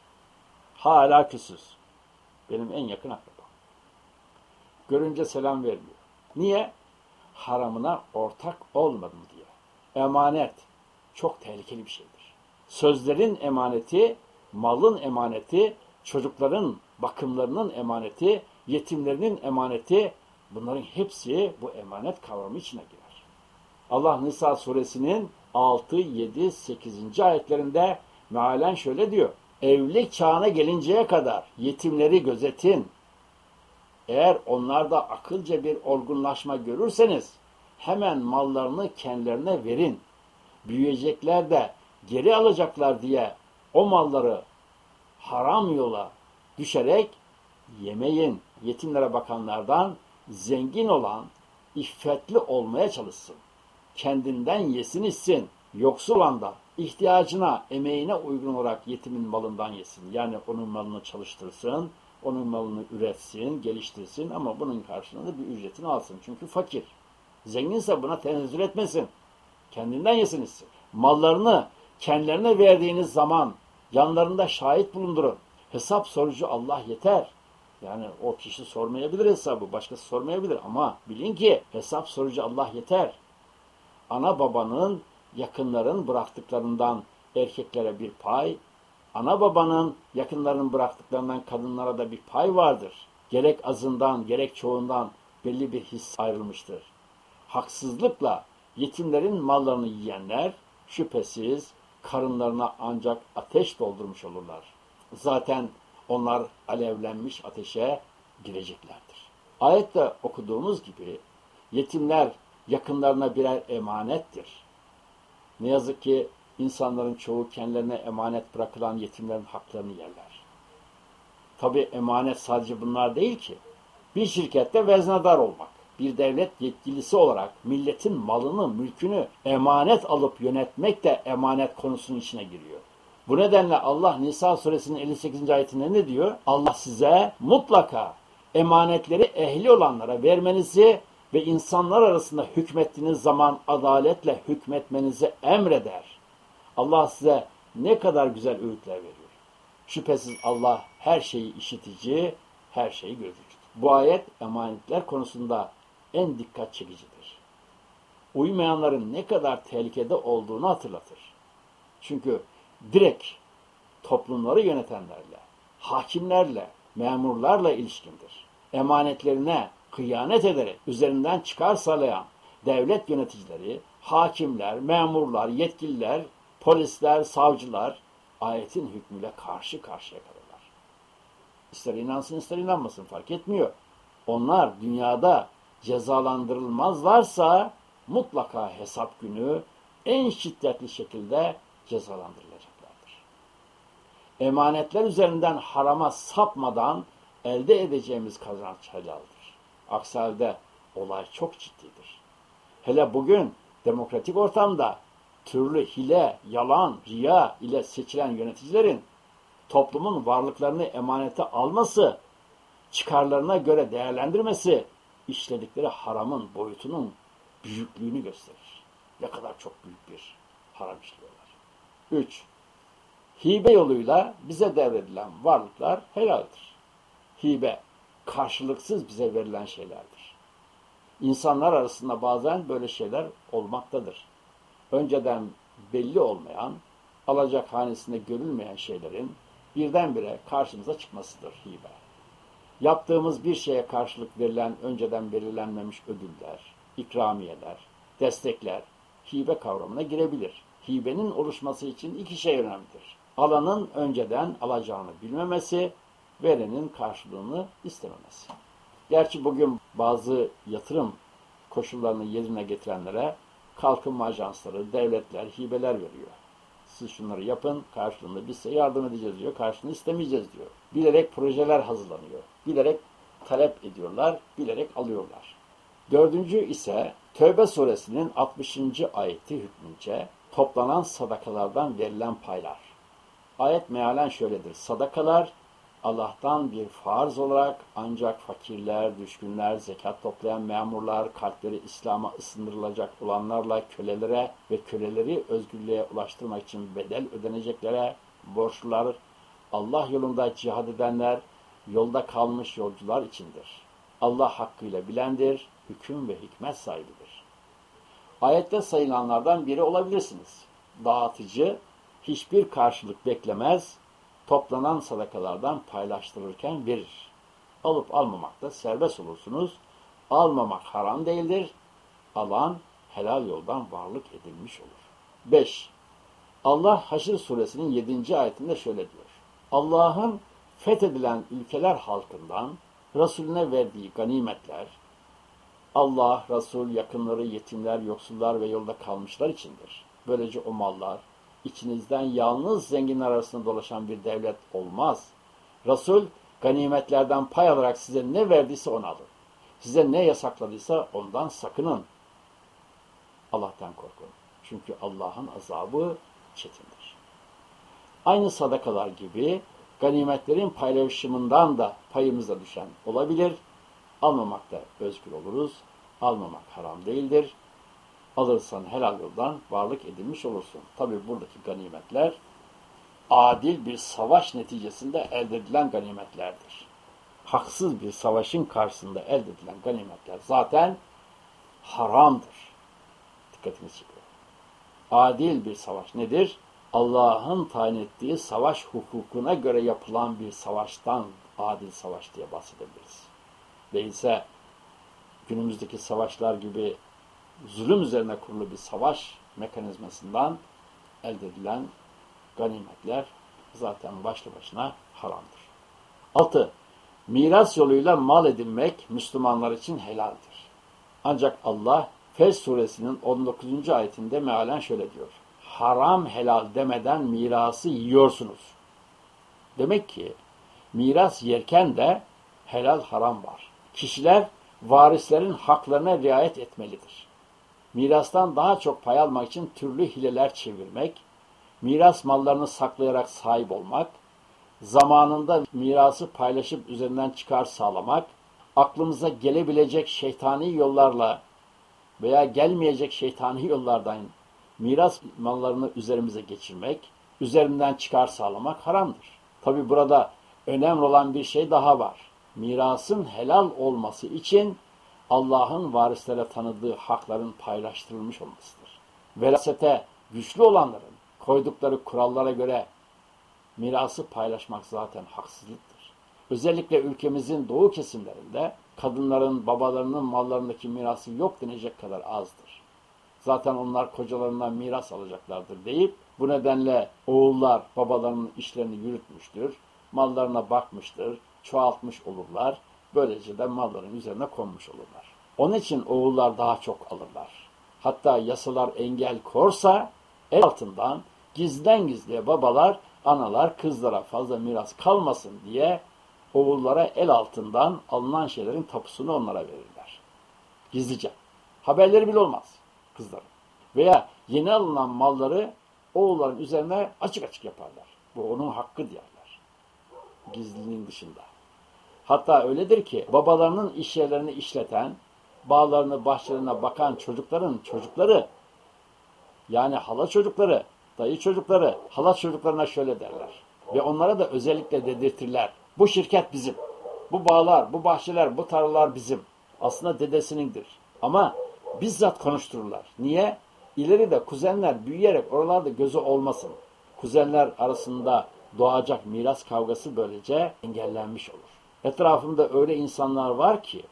Hala küsüz. Benim en yakın akrabam. Görünce selam vermiyor. Niye? Haramına ortak olmadım diye. Emanet çok tehlikeli bir şeydir. Sözlerin emaneti, malın emaneti, çocukların bakımlarının emaneti, yetimlerinin emaneti bunların hepsi bu emanet kavramı içine girer. Allah Nisa suresinin 6, 7, 8. ayetlerinde mealen şöyle diyor. Evlilik çağına gelinceye kadar yetimleri gözetin. Eğer onlarda akılca bir olgunlaşma görürseniz hemen mallarını kendilerine verin. Büyüyecekler de geri alacaklar diye o malları haram yola düşerek yemeyin. Yetimlere bakanlardan zengin olan, iffetli olmaya çalışsın. Kendinden yesin içsin. Yoksul olan da ihtiyacına, emeğine uygun olarak yetimin malından yesin. Yani onun malını çalıştırsın, onun malını üretsin, geliştirsin ama bunun karşılığında bir ücretini alsın. Çünkü fakir. Zenginse buna tenezzül etmesin. Kendinden yesin içsin. Mallarını kendilerine verdiğiniz zaman yanlarında şahit bulundurun. Hesap sorucu Allah yeter. Yani o kişi sormayabilir hesabı, başkası sormayabilir ama bilin ki hesap sorucu Allah yeter. Ana babanın, yakınların bıraktıklarından erkeklere bir pay, ana babanın yakınlarının bıraktıklarından kadınlara da bir pay vardır. Gerek azından, gerek çoğundan belli bir his ayrılmıştır. Haksızlıkla yetimlerin mallarını yiyenler şüphesiz karınlarına ancak ateş doldurmuş olurlar. Zaten onlar alevlenmiş ateşe gireceklerdir. Ayette okuduğumuz gibi yetimler yakınlarına birer emanettir. Ne yazık ki insanların çoğu kendilerine emanet bırakılan yetimlerin haklarını yerler. Tabi emanet sadece bunlar değil ki. Bir şirkette veznedar olmak, bir devlet yetkilisi olarak milletin malını, mülkünü emanet alıp yönetmek de emanet konusunun içine giriyor. Bu nedenle Allah Nisa suresinin 58. ayetinde ne diyor? Allah size mutlaka emanetleri ehli olanlara vermenizi ve insanlar arasında hükmettiğiniz zaman adaletle hükmetmenizi emreder. Allah size ne kadar güzel öğütler veriyor. Şüphesiz Allah her şeyi işitici, her şeyi görücüdür. Bu ayet emanetler konusunda en dikkat çekicidir. Uymayanların ne kadar tehlikede olduğunu hatırlatır. Çünkü direkt toplumları yönetenlerle, hakimlerle, memurlarla ilişkindir. Emanetlerine kıyanet ederek üzerinden çıkar sağlayan devlet yöneticileri, hakimler, memurlar, yetkililer, polisler, savcılar ayetin hükmüyle karşı karşıya kalırlar. İster inansın ister inanmasın fark etmiyor. Onlar dünyada cezalandırılmazlarsa mutlaka hesap günü en şiddetli şekilde cezalandırılacaklardır. Emanetler üzerinden harama sapmadan elde edeceğimiz kazanç helaldir. Aksi halde olay çok ciddidir. Hele bugün demokratik ortamda türlü hile, yalan, riya ile seçilen yöneticilerin toplumun varlıklarını emanete alması, çıkarlarına göre değerlendirmesi, işledikleri haramın boyutunun büyüklüğünü gösterir. Ne kadar çok büyük bir haram işliyorlar. 3. Hibe yoluyla bize devredilen varlıklar helaldir. Hibe, karşılıksız bize verilen şeylerdir. İnsanlar arasında bazen böyle şeyler olmaktadır. Önceden belli olmayan, alacak hanesinde görülmeyen şeylerin birdenbire karşımıza çıkmasıdır hibe. Yaptığımız bir şeye karşılık verilen önceden belirlenmemiş ödüller, ikramiyeler, destekler hibe kavramına girebilir. Hibenin oluşması için iki şey önemlidir. Alanın önceden alacağını bilmemesi, verenin karşılığını istememesi. Gerçi bugün bazı yatırım koşullarını yerine getirenlere kalkınma ajansları, devletler hibeler veriyor. Siz şunları yapın, karşılığında biz size yardım edeceğiz diyor, karşılığını istemeyeceğiz diyor. Bilerek projeler hazırlanıyor, bilerek talep ediyorlar, bilerek alıyorlar. Dördüncü ise Tövbe suresinin 60. ayeti hükmünce toplanan sadakalardan verilen paylar. Ayet mealen şöyledir. Sadakalar Allah'tan bir farz olarak ancak fakirler, düşkünler, zekat toplayan memurlar, kalpleri İslam'a ısındırılacak olanlarla kölelere ve köleleri özgürlüğe ulaştırmak için bedel ödeneceklere borçlular, Allah yolunda cihad edenler, yolda kalmış yolcular içindir. Allah hakkıyla bilendir, hüküm ve hikmet sahibidir. Ayette sayılanlardan biri olabilirsiniz. Dağıtıcı, hiçbir karşılık beklemez, toplanan sadakalardan paylaştırırken verir. Alıp almamakta serbest olursunuz. Almamak haram değildir. Alan helal yoldan varlık edilmiş olur. 5. Allah Haşr suresinin 7. ayetinde şöyle diyor. Allah'ın fethedilen ülkeler halkından Resulüne verdiği ganimetler, Allah, Resul, yakınları, yetimler, yoksullar ve yolda kalmışlar içindir. Böylece o mallar, içinizden yalnız zenginler arasında dolaşan bir devlet olmaz. Resul ganimetlerden pay alarak size ne verdiyse onu alın. Size ne yasakladıysa ondan sakının. Allah'tan korkun. Çünkü Allah'ın azabı çetindir. Aynı sadakalar gibi ganimetlerin paylaşımından da payımıza düşen olabilir. Almamakta özgür oluruz. Almamak haram değildir alırsan helal yoldan varlık edilmiş olursun. Tabi buradaki ganimetler adil bir savaş neticesinde elde edilen ganimetlerdir. Haksız bir savaşın karşısında elde edilen ganimetler zaten haramdır. Dikkatinizi çekiyor. Adil bir savaş nedir? Allah'ın tayin ettiği savaş hukukuna göre yapılan bir savaştan adil savaş diye bahsedebiliriz. Değilse günümüzdeki savaşlar gibi zulüm üzerine kurulu bir savaş mekanizmasından elde edilen ganimetler zaten başlı başına haramdır. 6. Miras yoluyla mal edinmek Müslümanlar için helaldir. Ancak Allah Fez suresinin 19. ayetinde mealen şöyle diyor. Haram helal demeden mirası yiyorsunuz. Demek ki miras yerken de helal haram var. Kişiler varislerin haklarına riayet etmelidir mirastan daha çok pay almak için türlü hileler çevirmek, miras mallarını saklayarak sahip olmak, zamanında mirası paylaşıp üzerinden çıkar sağlamak, aklımıza gelebilecek şeytani yollarla veya gelmeyecek şeytani yollardan miras mallarını üzerimize geçirmek, üzerinden çıkar sağlamak haramdır. Tabi burada önemli olan bir şey daha var. Mirasın helal olması için Allah'ın varislere tanıdığı hakların paylaştırılmış olmasıdır. Verasete güçlü olanların koydukları kurallara göre mirası paylaşmak zaten haksızlıktır. Özellikle ülkemizin doğu kesimlerinde kadınların, babalarının mallarındaki mirası yok denecek kadar azdır. Zaten onlar kocalarından miras alacaklardır deyip bu nedenle oğullar babalarının işlerini yürütmüştür, mallarına bakmıştır, çoğaltmış olurlar Böylece de malların üzerine konmuş olurlar. Onun için oğullar daha çok alırlar. Hatta yasalar engel korsa el altından gizden gizliye babalar, analar kızlara fazla miras kalmasın diye oğullara el altından alınan şeylerin tapusunu onlara verirler. Gizlice. Haberleri bile olmaz kızların. Veya yeni alınan malları oğulların üzerine açık açık yaparlar. Bu onun hakkı diyorlar. Gizliliğin dışında. Hatta öyledir ki babalarının iş yerlerini işleten, bağlarını, bahçelerine bakan çocukların çocukları yani hala çocukları, dayı çocukları, hala çocuklarına şöyle derler. Ve onlara da özellikle dedirtirler. Bu şirket bizim. Bu bağlar, bu bahçeler, bu tarlalar bizim. Aslında dedesinindir. Ama bizzat konuştururlar. Niye? İleride kuzenler büyüyerek oralarda gözü olmasın. Kuzenler arasında doğacak miras kavgası böylece engellenmiş olur. Etrafımda öyle insanlar var ki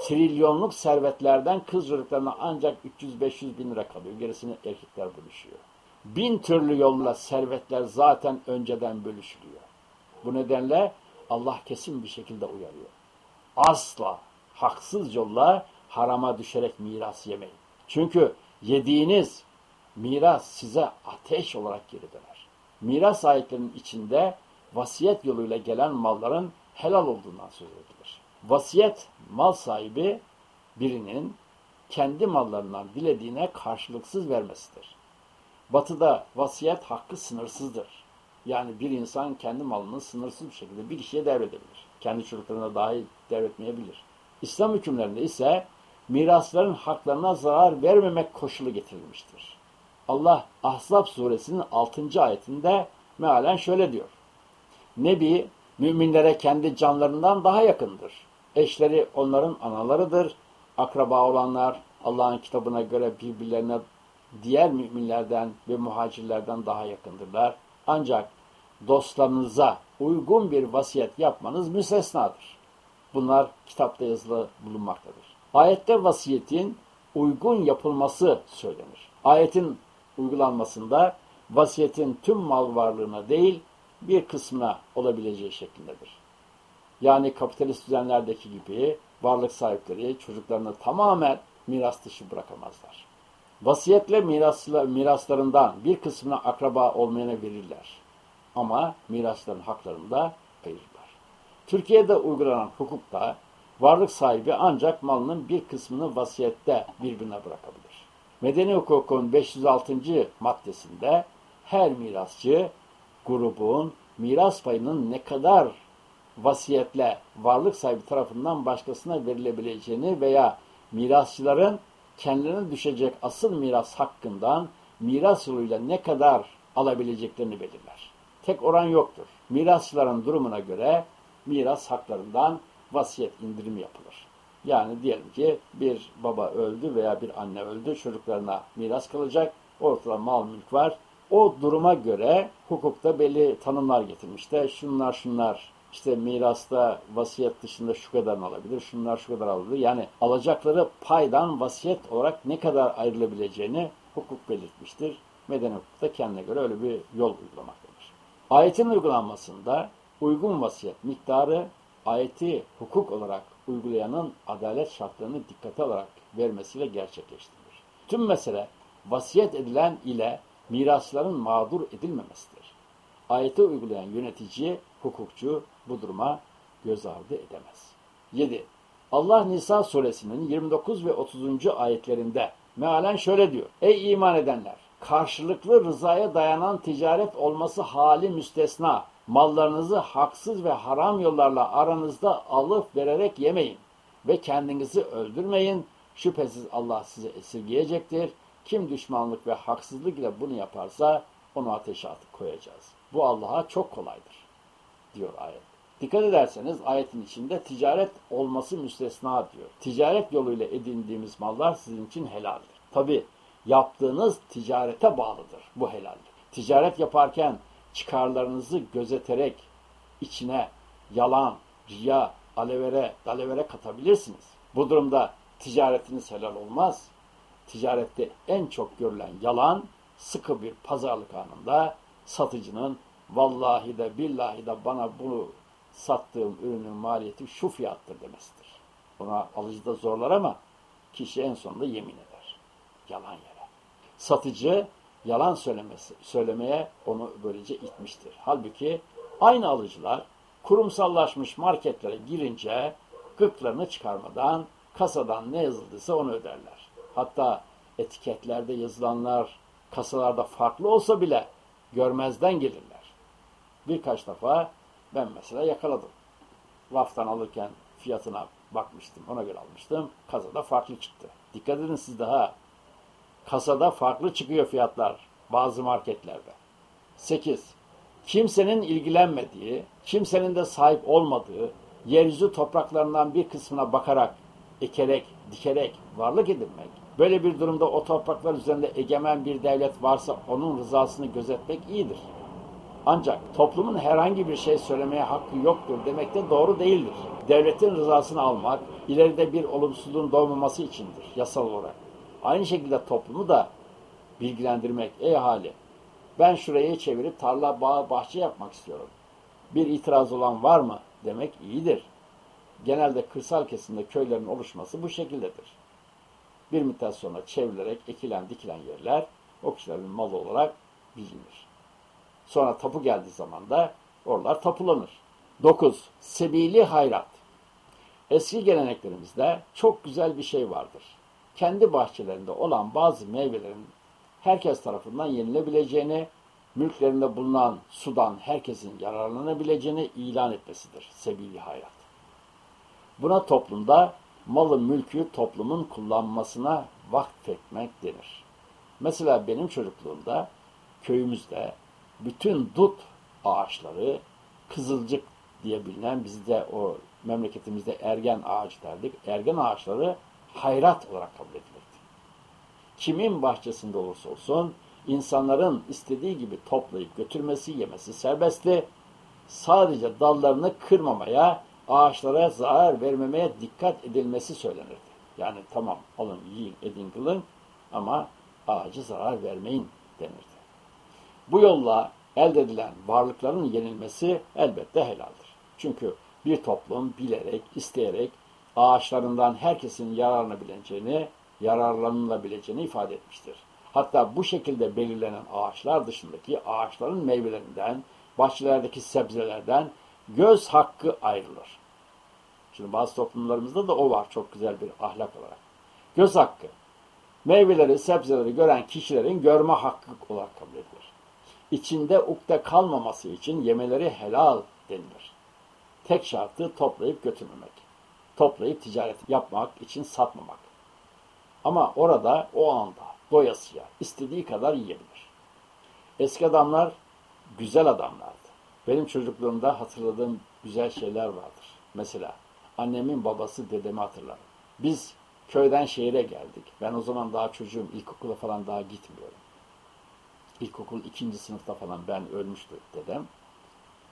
trilyonluk servetlerden kız çocuklarına ancak 300-500 bin lira kalıyor. Gerisini erkekler bölüşüyor. Bin türlü yolla servetler zaten önceden bölüşülüyor. Bu nedenle Allah kesin bir şekilde uyarıyor. Asla haksız yolla harama düşerek miras yemeyin. Çünkü yediğiniz miras size ateş olarak geri döner. Miras sahiplerinin içinde vasiyet yoluyla gelen malların helal olduğundan söz edilir. Vasiyet mal sahibi birinin kendi mallarından dilediğine karşılıksız vermesidir. Batıda vasiyet hakkı sınırsızdır. Yani bir insan kendi malını sınırsız bir şekilde bir kişiye devredebilir. Kendi çocuklarına dahi devretmeyebilir. İslam hükümlerinde ise mirasların haklarına zarar vermemek koşulu getirilmiştir. Allah Ahzab suresinin 6. ayetinde mealen şöyle diyor. Nebi müminlere kendi canlarından daha yakındır. Eşleri onların analarıdır. Akraba olanlar Allah'ın kitabına göre birbirlerine diğer müminlerden ve muhacirlerden daha yakındırlar. Ancak dostlarınıza uygun bir vasiyet yapmanız müstesnadır. Bunlar kitapta yazılı bulunmaktadır. Ayette vasiyetin uygun yapılması söylenir. Ayetin uygulanmasında vasiyetin tüm mal varlığına değil bir kısmına olabileceği şeklindedir. Yani kapitalist düzenlerdeki gibi varlık sahipleri çocuklarını tamamen miras dışı bırakamazlar. Vasiyetle mirasla, miraslarından bir kısmına akraba olmayana verirler. Ama mirasların haklarını da ayırırlar. Türkiye'de uygulanan hukukta varlık sahibi ancak malının bir kısmını vasiyette birbirine bırakabilir. Medeni hukukun 506. maddesinde her mirasçı grubun miras payının ne kadar vasiyetle varlık sahibi tarafından başkasına verilebileceğini veya mirasçıların kendilerine düşecek asıl miras hakkından miras yoluyla ne kadar alabileceklerini belirler. Tek oran yoktur. Mirasçıların durumuna göre miras haklarından vasiyet indirimi yapılır. Yani diyelim ki bir baba öldü veya bir anne öldü, çocuklarına miras kalacak, ortada mal mülk var. O duruma göre hukukta belli tanımlar getirmişler. Şunlar şunlar işte mirasta vasiyet dışında şu kadar alabilir, şunlar şu kadar alabilir. Yani alacakları paydan vasiyet olarak ne kadar ayrılabileceğini hukuk belirtmiştir. Medeni hukukta kendine göre öyle bir yol uygulamaktadır. Ayetin uygulanmasında uygun vasiyet miktarı ayeti hukuk olarak uygulayanın adalet şartlarını dikkate alarak vermesiyle gerçekleştirilir. Tüm mesele vasiyet edilen ile mirasların mağdur edilmemesidir. Ayeti uygulayan yönetici, hukukçu bu duruma göz ardı edemez. 7. Allah Nisa suresinin 29 ve 30. ayetlerinde mealen şöyle diyor. Ey iman edenler! Karşılıklı rızaya dayanan ticaret olması hali müstesna. Mallarınızı haksız ve haram yollarla aranızda alıp vererek yemeyin ve kendinizi öldürmeyin. Şüphesiz Allah sizi esirgeyecektir. Kim düşmanlık ve haksızlık ile bunu yaparsa onu ateşe atıp koyacağız. Bu Allah'a çok kolaydır diyor ayet. Dikkat ederseniz ayetin içinde ticaret olması müstesna diyor. Ticaret yoluyla edindiğimiz mallar sizin için helaldir. Tabi yaptığınız ticarete bağlıdır bu helallik. Ticaret yaparken çıkarlarınızı gözeterek içine yalan, riya, alevere, dalevere katabilirsiniz. Bu durumda ticaretiniz helal olmaz. Ticarette en çok görülen yalan sıkı bir pazarlık anında satıcının vallahi de billahi de bana bunu sattığım ürünün maliyeti şu fiyattır demesidir. Buna alıcı da zorlar ama kişi en sonunda yemin eder. Yalan yere. Satıcı yalan söylemesi, söylemeye onu böylece itmiştir. Halbuki aynı alıcılar kurumsallaşmış marketlere girince gıklarını çıkarmadan kasadan ne yazıldıysa onu öderler. Hatta etiketlerde yazılanlar kasalarda farklı olsa bile görmezden gelirler. Birkaç defa ben mesela yakaladım. Raftan alırken fiyatına bakmıştım. Ona göre almıştım. Kasada farklı çıktı. Dikkat edin siz daha. Kasada farklı çıkıyor fiyatlar bazı marketlerde. 8. Kimsenin ilgilenmediği, kimsenin de sahip olmadığı yeryüzü topraklarından bir kısmına bakarak, ekerek, dikerek varlık edinmek. Böyle bir durumda o topraklar üzerinde egemen bir devlet varsa onun rızasını gözetmek iyidir. Ancak toplumun herhangi bir şey söylemeye hakkı yoktur demek de doğru değildir. Devletin rızasını almak ileride bir olumsuzluğun doğmaması içindir yasal olarak. Aynı şekilde toplumu da bilgilendirmek. Ey ahali ben şurayı çevirip tarla, bağ, bahçe yapmak istiyorum. Bir itiraz olan var mı demek iyidir. Genelde kırsal kesimde köylerin oluşması bu şekildedir. Bir müddet sonra çevrilerek ekilen dikilen yerler o kişilerin malı olarak bilinir. Sonra tapu geldiği zaman da oralar tapulanır. 9. Sebili hayrat. Eski geleneklerimizde çok güzel bir şey vardır. Kendi bahçelerinde olan bazı meyvelerin herkes tarafından yenilebileceğini, mülklerinde bulunan sudan herkesin yararlanabileceğini ilan etmesidir sebili hayat. Buna toplumda malı mülkü toplumun kullanmasına vakfetmek denir. Mesela benim çocukluğumda köyümüzde bütün dut ağaçları kızılcık diye bilinen bizde o memleketimizde ergen ağaç derdik. Ergen ağaçları hayrat olarak kabul edilirdi. Kimin bahçesinde olursa olsun insanların istediği gibi toplayıp götürmesi, yemesi serbestti. Sadece dallarını kırmamaya, ağaçlara zarar vermemeye dikkat edilmesi söylenirdi. Yani tamam alın yiyin edin kılın ama ağacı zarar vermeyin denirdi. Bu yolla elde edilen varlıkların yenilmesi elbette helaldir. Çünkü bir toplum bilerek, isteyerek ağaçlarından herkesin yararlanabileceğini, yararlanılabileceğini ifade etmiştir. Hatta bu şekilde belirlenen ağaçlar dışındaki ağaçların meyvelerinden, bahçelerdeki sebzelerden göz hakkı ayrılır. Şimdi bazı toplumlarımızda da o var çok güzel bir ahlak olarak. Göz hakkı. Meyveleri, sebzeleri gören kişilerin görme hakkı olarak kabul edilir. İçinde ukde kalmaması için yemeleri helal denilir. Tek şartı toplayıp götürmemek. Toplayıp ticaret yapmak için satmamak. Ama orada o anda doyasıya istediği kadar yiyebilir. Eski adamlar güzel adamlardı. Benim çocukluğumda hatırladığım güzel şeyler vardır. Mesela annemin babası dedemi hatırlarım. Biz köyden şehire geldik. Ben o zaman daha çocuğum. ilkokula falan daha gitmiyorum. İlkokul ikinci sınıfta falan ben ölmüştü dedem.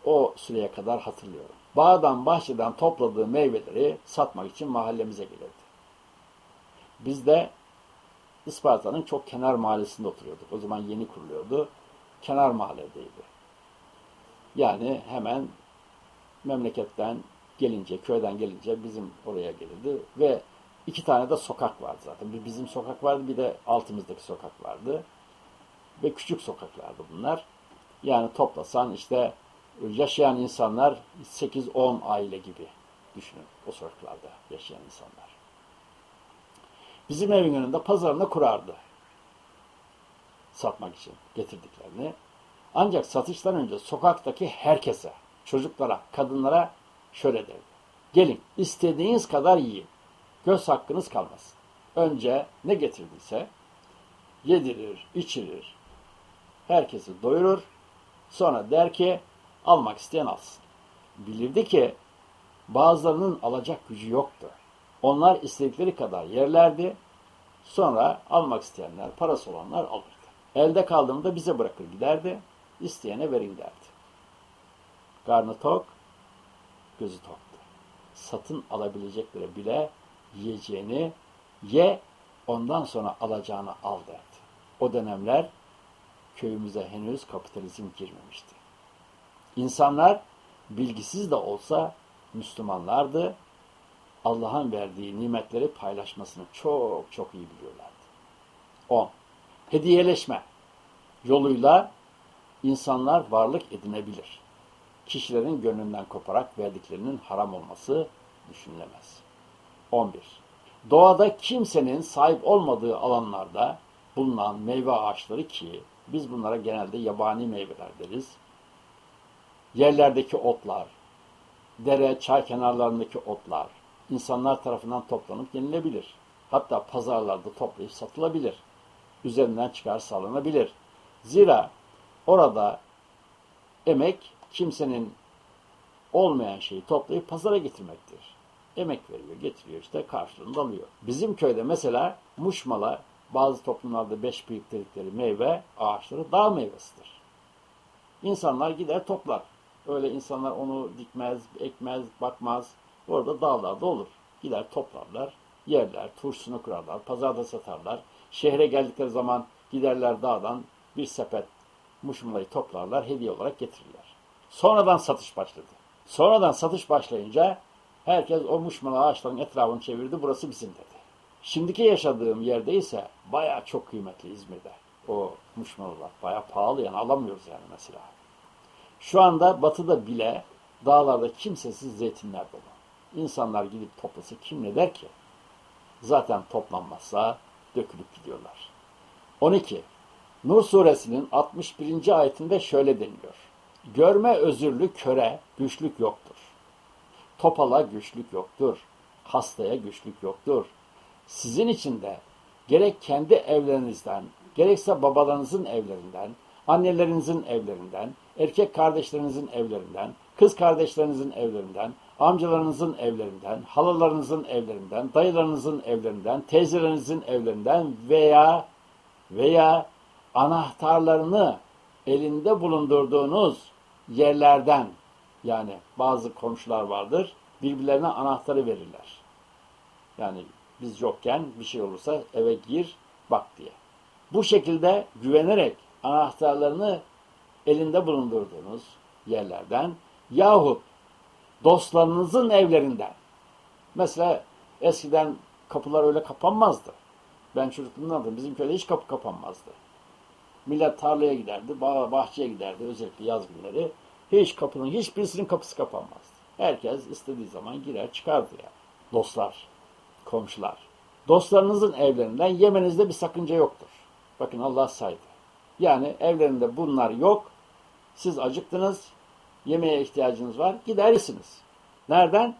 O süreye kadar hatırlıyorum. Bağdan bahçeden topladığı meyveleri satmak için mahallemize gelirdi. Biz de Isparta'nın çok kenar mahallesinde oturuyorduk. O zaman yeni kuruluyordu. Kenar mahalledeydi. Yani hemen memleketten gelince, köyden gelince bizim oraya gelirdi ve iki tane de sokak vardı zaten. Bir bizim sokak vardı, bir de altımızdaki sokak vardı. Ve küçük sokaklardı bunlar. Yani toplasan işte yaşayan insanlar 8-10 aile gibi düşünün o sokaklarda yaşayan insanlar. Bizim evin önünde pazarını kurardı. Satmak için getirdiklerini. Ancak satıştan önce sokaktaki herkese, çocuklara, kadınlara şöyle derdi. Gelin istediğiniz kadar yiyin. Göz hakkınız kalmasın. Önce ne getirdiyse yedirir, içirir, herkesi doyurur. Sonra der ki almak isteyen alsın. Bilirdi ki bazılarının alacak gücü yoktu. Onlar istedikleri kadar yerlerdi. Sonra almak isteyenler, parası olanlar alırdı. Elde kaldığında bize bırakır giderdi. İsteyene verin derdi. Karnı tok, gözü toktu. Satın alabilecekleri bile yiyeceğini ye, ondan sonra alacağını al derdi. O dönemler köyümüze henüz kapitalizm girmemişti. İnsanlar bilgisiz de olsa Müslümanlardı. Allah'ın verdiği nimetleri paylaşmasını çok çok iyi biliyorlardı. 10. Hediyeleşme yoluyla insanlar varlık edinebilir. Kişilerin gönlünden koparak verdiklerinin haram olması düşünülemez. 11. Doğada kimsenin sahip olmadığı alanlarda bulunan meyve ağaçları ki biz bunlara genelde yabani meyveler deriz. Yerlerdeki otlar, dere, çay kenarlarındaki otlar insanlar tarafından toplanıp yenilebilir. Hatta pazarlarda toplayıp satılabilir. Üzerinden çıkar sağlanabilir. Zira orada emek kimsenin olmayan şeyi toplayıp pazara getirmektir. Emek veriyor, getiriyor işte karşılığını alıyor. Bizim köyde mesela muşmala bazı toplumlarda beş büyük dedikleri meyve ağaçları dağ meyvesidir. İnsanlar gider toplar. Öyle insanlar onu dikmez, ekmez, bakmaz. Orada dağlarda olur. Gider toplarlar, yerler, turşusunu kurarlar, pazarda satarlar. Şehre geldikleri zaman giderler dağdan bir sepet muşmulayı toplarlar, hediye olarak getirirler. Sonradan satış başladı. Sonradan satış başlayınca herkes o muşmula ağaçların etrafını çevirdi, burası bizim dedi. Şimdiki yaşadığım yerde ise bayağı çok kıymetli İzmir'de. O muşmulalar bayağı pahalı yani alamıyoruz yani mesela. Şu anda batıda bile dağlarda kimsesiz zeytinler dolu. İnsanlar gidip toplasa kim ne der ki? Zaten toplanmazsa dökülüp gidiyorlar. 12. Nur suresinin 61. ayetinde şöyle deniliyor. Görme özürlü köre güçlük yoktur. Topala güçlük yoktur. Hastaya güçlük yoktur. Sizin için de gerek kendi evlerinizden, gerekse babalarınızın evlerinden, annelerinizin evlerinden, erkek kardeşlerinizin evlerinden, kız kardeşlerinizin evlerinden, amcalarınızın evlerinden, halalarınızın evlerinden, dayılarınızın evlerinden, teyzelerinizin evlerinden veya veya anahtarlarını elinde bulundurduğunuz yerlerden yani bazı komşular vardır birbirlerine anahtarı verirler. Yani biz yokken bir şey olursa eve gir bak diye. Bu şekilde güvenerek anahtarlarını elinde bulundurduğunuz yerlerden yahut dostlarınızın evlerinden. Mesela eskiden kapılar öyle kapanmazdı. Ben çocukluğumdan. Bizim köyde hiç kapı kapanmazdı. Millet tarlaya giderdi, bahçeye giderdi özellikle yaz günleri. Hiç kapının, hiçbirisinin kapısı kapanmazdı. Herkes istediği zaman girer çıkardı yani. Dostlar, komşular. Dostlarınızın evlerinden yemenizde bir sakınca yoktur. Bakın Allah saydı. Yani evlerinde bunlar yok. Siz acıktınız, yemeğe ihtiyacınız var, gidersiniz. Nereden?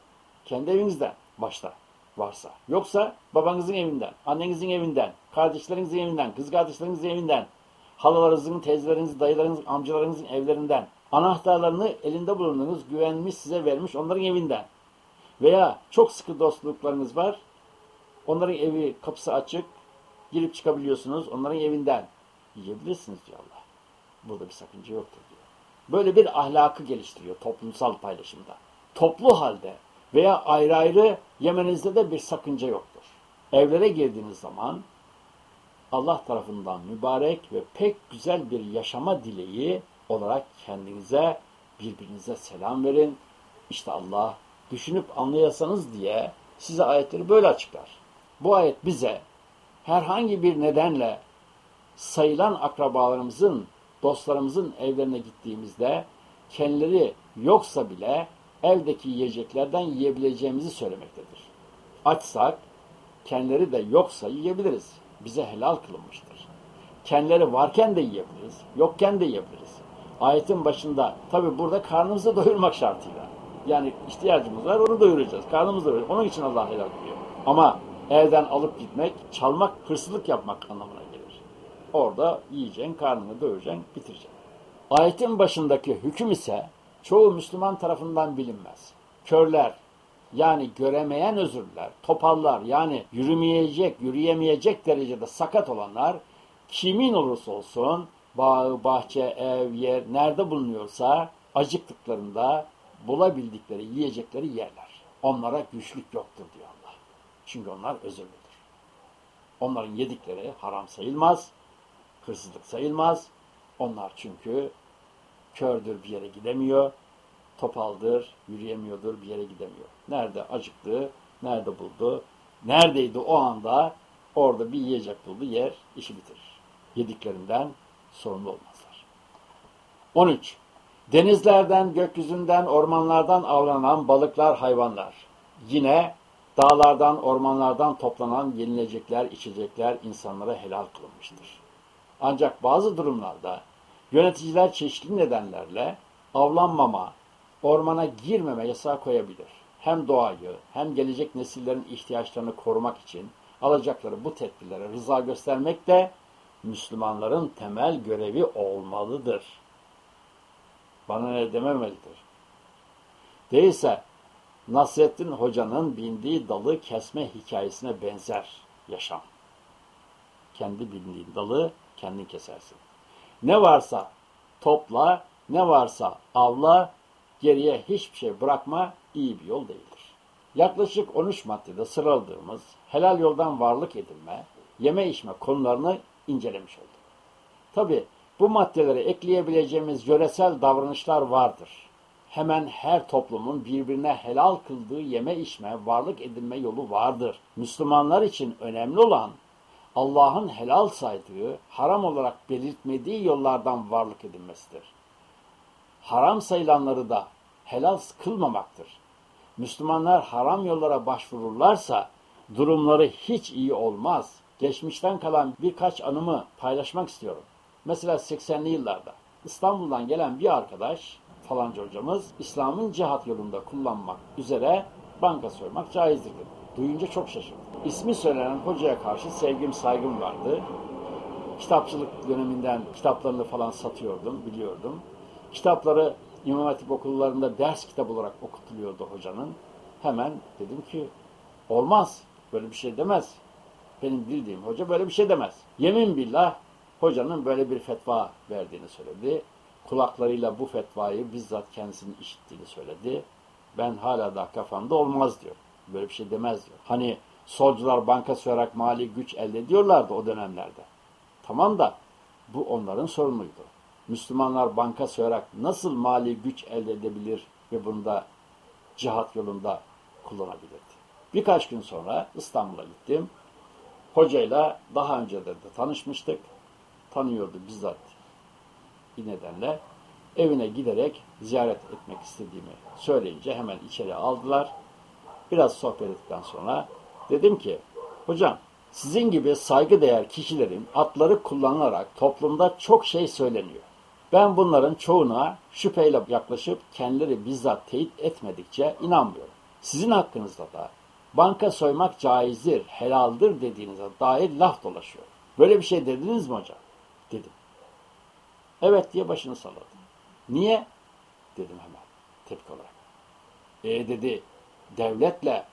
Kendi evinizden başta varsa. Yoksa babanızın evinden, annenizin evinden, kardeşlerinizin evinden, kız kardeşlerinizin evinden, halalarınızın, teyzelerinizin, dayılarınızın, amcalarınızın evlerinden, anahtarlarını elinde bulunduğunuz, güvenmiş size vermiş onların evinden. Veya çok sıkı dostluklarınız var, onların evi kapısı açık, girip çıkabiliyorsunuz onların evinden. Yiyebilirsiniz diyor Allah. Burada bir sakınca yoktur diyor. Böyle bir ahlakı geliştiriyor toplumsal paylaşımda. Toplu halde veya ayrı ayrı yemenizde de bir sakınca yoktur. Evlere girdiğiniz zaman Allah tarafından mübarek ve pek güzel bir yaşama dileği olarak kendinize, birbirinize selam verin. İşte Allah düşünüp anlayasanız diye size ayetleri böyle açıklar. Bu ayet bize herhangi bir nedenle sayılan akrabalarımızın, dostlarımızın evlerine gittiğimizde kendileri yoksa bile evdeki yiyeceklerden yiyebileceğimizi söylemektedir. Açsak kendileri de yoksa yiyebiliriz. Bize helal kılınmıştır. Kendileri varken de yiyebiliriz, yokken de yiyebiliriz. Ayetin başında tabi burada karnımızı doyurmak şartıyla. Yani ihtiyacımız var onu doyuracağız. Karnımızı doyuracağız. Onun için Allah helal kılıyor. Ama evden alıp gitmek, çalmak, hırsızlık yapmak anlamına gelir. Orada yiyeceksin, karnını doyuracaksın, bitireceksin. Ayetin başındaki hüküm ise çoğu Müslüman tarafından bilinmez. Körler, yani göremeyen özürler, topallar yani yürümeyecek, yürüyemeyecek derecede sakat olanlar kimin olursa olsun bağ, bahçe, ev, yer nerede bulunuyorsa acıktıklarında bulabildikleri yiyecekleri yerler. Onlara güçlük yoktur diyor Allah. Çünkü onlar özürlüdür. Onların yedikleri haram sayılmaz, hırsızlık sayılmaz. Onlar çünkü kördür bir yere gidemiyor, topaldır, yürüyemiyordur, bir yere gidemiyor. Nerede acıktı, nerede buldu, neredeydi o anda orada bir yiyecek buldu, yer, işi bitirir. Yediklerinden sorumlu olmazlar. 13. Denizlerden, gökyüzünden, ormanlardan avlanan balıklar, hayvanlar. Yine Dağlardan, ormanlardan toplanan yenilecekler, içecekler insanlara helal kılınmıştır. Ancak bazı durumlarda yöneticiler çeşitli nedenlerle avlanmama, ormana girmeme yasağı koyabilir. Hem doğayı hem gelecek nesillerin ihtiyaçlarını korumak için alacakları bu tedbirlere rıza göstermek de Müslümanların temel görevi olmalıdır. Bana ne dememelidir. Değilse Nasrettin Hoca'nın bindiği dalı kesme hikayesine benzer yaşam. Kendi bindiğin dalı kendin kesersin. Ne varsa topla, ne varsa avla, geriye hiçbir şey bırakma iyi bir yol değildir. Yaklaşık 13 maddede sıraladığımız helal yoldan varlık edinme, yeme içme konularını incelemiş olduk. Tabi bu maddelere ekleyebileceğimiz yöresel davranışlar vardır. Hemen her toplumun birbirine helal kıldığı yeme içme, varlık edinme yolu vardır. Müslümanlar için önemli olan Allah'ın helal saydığı, haram olarak belirtmediği yollardan varlık edinmesidir. Haram sayılanları da helal kılmamaktır. Müslümanlar haram yollara başvururlarsa durumları hiç iyi olmaz. Geçmişten kalan birkaç anımı paylaşmak istiyorum. Mesela 80'li yıllarda İstanbul'dan gelen bir arkadaş falanca hocamız İslam'ın cihat yolunda kullanmak üzere banka soymak caizdir dedi. Duyunca çok şaşırdım. İsmi söylenen hocaya karşı sevgim saygım vardı. Kitapçılık döneminden kitaplarını falan satıyordum, biliyordum. Kitapları İmam Hatip okullarında ders kitap olarak okutuluyordu hocanın. Hemen dedim ki olmaz, böyle bir şey demez. Benim bildiğim hoca böyle bir şey demez. Yemin billah hocanın böyle bir fetva verdiğini söyledi. Kulaklarıyla bu fetvayı bizzat kendisinin işittiğini söyledi. Ben hala da kafamda olmaz diyor. Böyle bir şey demez diyor. Hani solcular banka soyarak mali güç elde ediyorlardı o dönemlerde. Tamam da bu onların sorunuydu. Müslümanlar banka soyarak nasıl mali güç elde edebilir ve bunu da cihat yolunda kullanabilirdi. Birkaç gün sonra İstanbul'a gittim. Hocayla daha önce de tanışmıştık. Tanıyordu bizzat bir nedenle. Evine giderek ziyaret etmek istediğimi söyleyince hemen içeri aldılar. Biraz sohbet ettikten sonra dedim ki, hocam sizin gibi saygıdeğer kişilerin atları kullanılarak toplumda çok şey söyleniyor. Ben bunların çoğuna şüpheyle yaklaşıp kendileri bizzat teyit etmedikçe inanmıyorum. Sizin hakkınızda da banka soymak caizdir, helaldir dediğinize dair laf dolaşıyor. Böyle bir şey dediniz mi hocam? Dedim. Evet diye başını salladı. Niye? Dedim hemen tepki olarak. E dedi devletle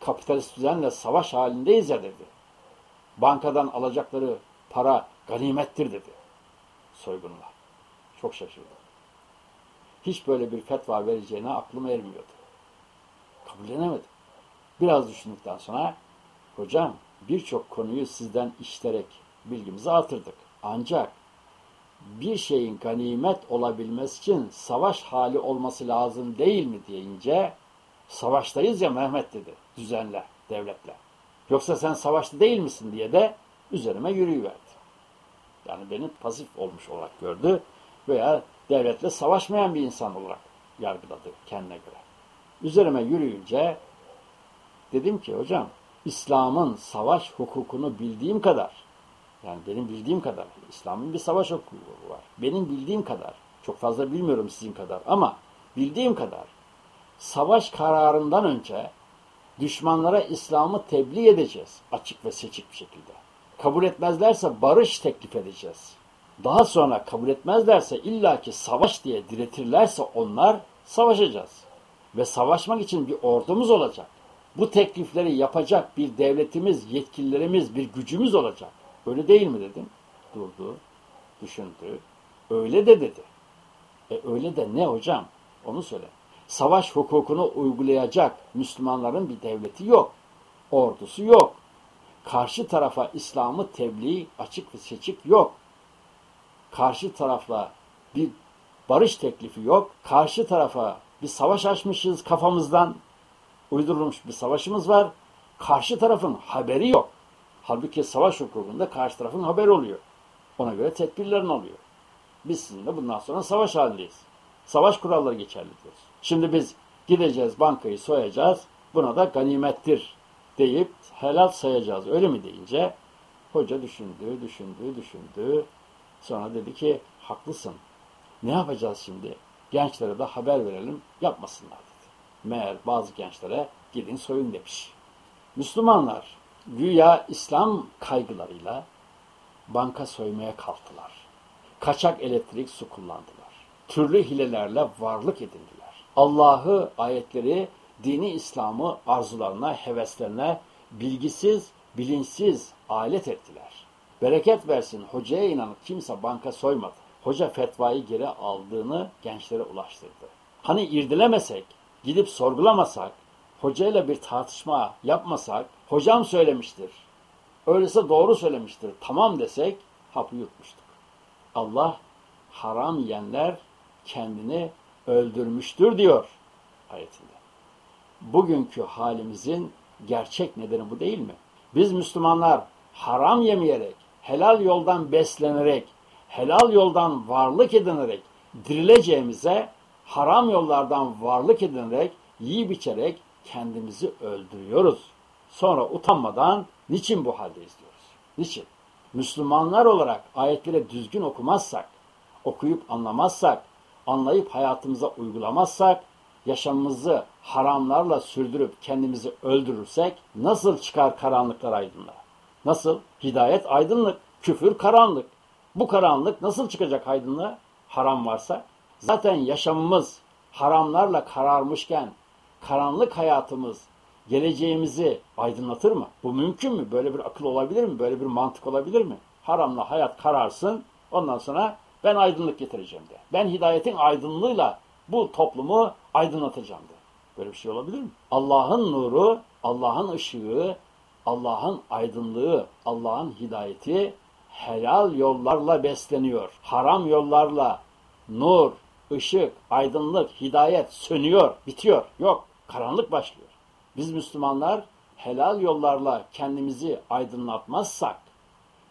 kapitalist düzenle savaş halindeyiz ya dedi. Bankadan alacakları para ganimettir dedi. Soygunla. Çok şaşırdım. Hiç böyle bir fetva vereceğine aklım ermiyordu. Kabullenemedim. Biraz düşündükten sonra hocam birçok konuyu sizden işiterek bilgimizi artırdık. Ancak bir şeyin ganimet olabilmesi için savaş hali olması lazım değil mi deyince savaştayız ya Mehmet dedi düzenle, devletle. Yoksa sen savaşta değil misin diye de üzerime yürüyüverdi. Yani beni pasif olmuş olarak gördü veya devletle savaşmayan bir insan olarak yargıladı kendine göre. Üzerime yürüyünce dedim ki hocam İslam'ın savaş hukukunu bildiğim kadar yani benim bildiğim kadar İslam'ın bir savaş hukuku var. Benim bildiğim kadar çok fazla bilmiyorum sizin kadar ama bildiğim kadar savaş kararından önce düşmanlara İslam'ı tebliğ edeceğiz açık ve seçik bir şekilde. Kabul etmezlerse barış teklif edeceğiz. Daha sonra kabul etmezlerse illaki savaş diye diretirlerse onlar savaşacağız. Ve savaşmak için bir ordumuz olacak. Bu teklifleri yapacak bir devletimiz, yetkililerimiz, bir gücümüz olacak. Öyle değil mi dedim. Durdu, düşündü. Öyle de dedi. E öyle de ne hocam? Onu söyle. Savaş hukukunu uygulayacak Müslümanların bir devleti yok. Ordusu yok. Karşı tarafa İslam'ı tebliğ açık ve seçik yok. Karşı tarafla bir barış teklifi yok. Karşı tarafa bir savaş açmışız kafamızdan. Uydurulmuş bir savaşımız var. Karşı tarafın haberi yok. Halbuki savaş hukukunda karşı tarafın haber oluyor. Ona göre tedbirlerin oluyor. Biz sizinle bundan sonra savaş halindeyiz. Savaş kuralları geçerli diyoruz. Şimdi biz gideceğiz bankayı soyacağız. Buna da ganimettir deyip helal sayacağız öyle mi deyince hoca düşündü, düşündü, düşündü. Sonra dedi ki haklısın. Ne yapacağız şimdi? Gençlere de haber verelim yapmasınlar dedi. Meğer bazı gençlere gidin soyun demiş. Müslümanlar güya İslam kaygılarıyla banka soymaya kalktılar. Kaçak elektrik su kullandılar. Türlü hilelerle varlık edindiler. Allah'ı, ayetleri, dini İslam'ı arzularına, heveslerine bilgisiz, bilinçsiz alet ettiler. Bereket versin hocaya inanıp kimse banka soymadı. Hoca fetvayı geri aldığını gençlere ulaştırdı. Hani irdilemesek, gidip sorgulamasak, hocayla bir tartışma yapmasak, hocam söylemiştir, öyleyse doğru söylemiştir, tamam desek hapı yutmuştuk. Allah haram yiyenler kendini öldürmüştür diyor ayetinde. Bugünkü halimizin gerçek nedeni bu değil mi? Biz Müslümanlar haram yemeyerek, helal yoldan beslenerek, helal yoldan varlık edinerek dirileceğimize haram yollardan varlık edinerek, yiyip içerek kendimizi öldürüyoruz. Sonra utanmadan niçin bu haldeyiz diyoruz. Niçin? Müslümanlar olarak ayetleri düzgün okumazsak, okuyup anlamazsak, anlayıp hayatımıza uygulamazsak, yaşamımızı haramlarla sürdürüp kendimizi öldürürsek nasıl çıkar karanlıklar aydınlığa? Nasıl? Hidayet aydınlık, küfür karanlık. Bu karanlık nasıl çıkacak aydınlığa? Haram varsa. Zaten yaşamımız haramlarla kararmışken karanlık hayatımız geleceğimizi aydınlatır mı? Bu mümkün mü? Böyle bir akıl olabilir mi? Böyle bir mantık olabilir mi? Haramla hayat kararsın. Ondan sonra ben aydınlık getireceğim de. Ben hidayetin aydınlığıyla bu toplumu aydınlatacağım de. Böyle bir şey olabilir mi? Allah'ın nuru, Allah'ın ışığı, Allah'ın aydınlığı, Allah'ın hidayeti helal yollarla besleniyor. Haram yollarla nur, ışık, aydınlık, hidayet sönüyor, bitiyor. Yok, karanlık başlıyor. Biz Müslümanlar helal yollarla kendimizi aydınlatmazsak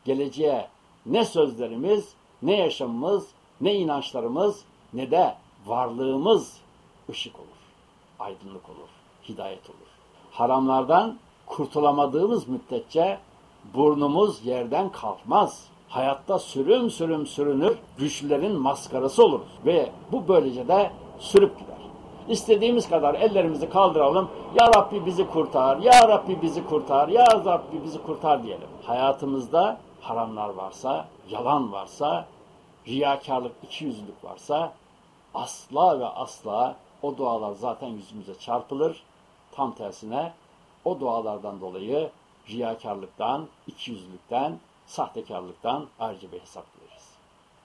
geleceğe ne sözlerimiz, ne yaşamımız, ne inançlarımız, ne de varlığımız ışık olur, aydınlık olur, hidayet olur. Haramlardan kurtulamadığımız müddetçe burnumuz yerden kalkmaz. Hayatta sürüm sürüm sürünür, güçlülerin maskarası oluruz. Ve bu böylece de sürüp gider. İstediğimiz kadar ellerimizi kaldıralım. Ya Rabbi bizi kurtar, Ya Rabbi bizi kurtar, Ya Rabbi bizi kurtar diyelim. Hayatımızda haramlar varsa, yalan varsa, riyakarlık, ikiyüzlülük varsa asla ve asla o dualar zaten yüzümüze çarpılır. Tam tersine o dualardan dolayı riyakarlıktan, ikiyüzlülükten, sahtekarlıktan ayrıca bir hesap veririz.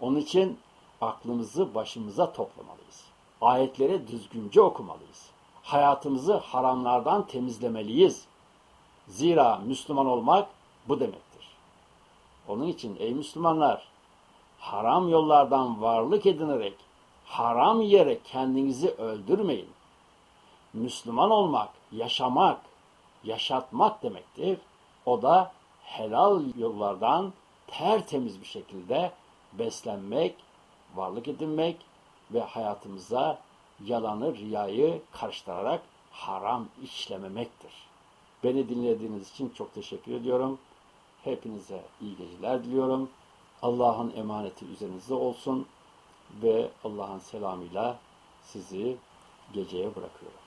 Onun için aklımızı başımıza toplamalıyız. Ayetleri düzgünce okumalıyız. Hayatımızı haramlardan temizlemeliyiz. Zira Müslüman olmak bu demektir. Onun için ey Müslümanlar, haram yollardan varlık edinerek, haram yere kendinizi öldürmeyin. Müslüman olmak, yaşamak, yaşatmak demektir. O da helal yollardan tertemiz bir şekilde beslenmek, varlık edinmek ve hayatımıza yalanı, riyayı karıştırarak haram işlememektir. Beni dinlediğiniz için çok teşekkür ediyorum. Hepinize iyi geceler diliyorum. Allah'ın emaneti üzerinizde olsun ve Allah'ın selamıyla sizi geceye bırakıyorum.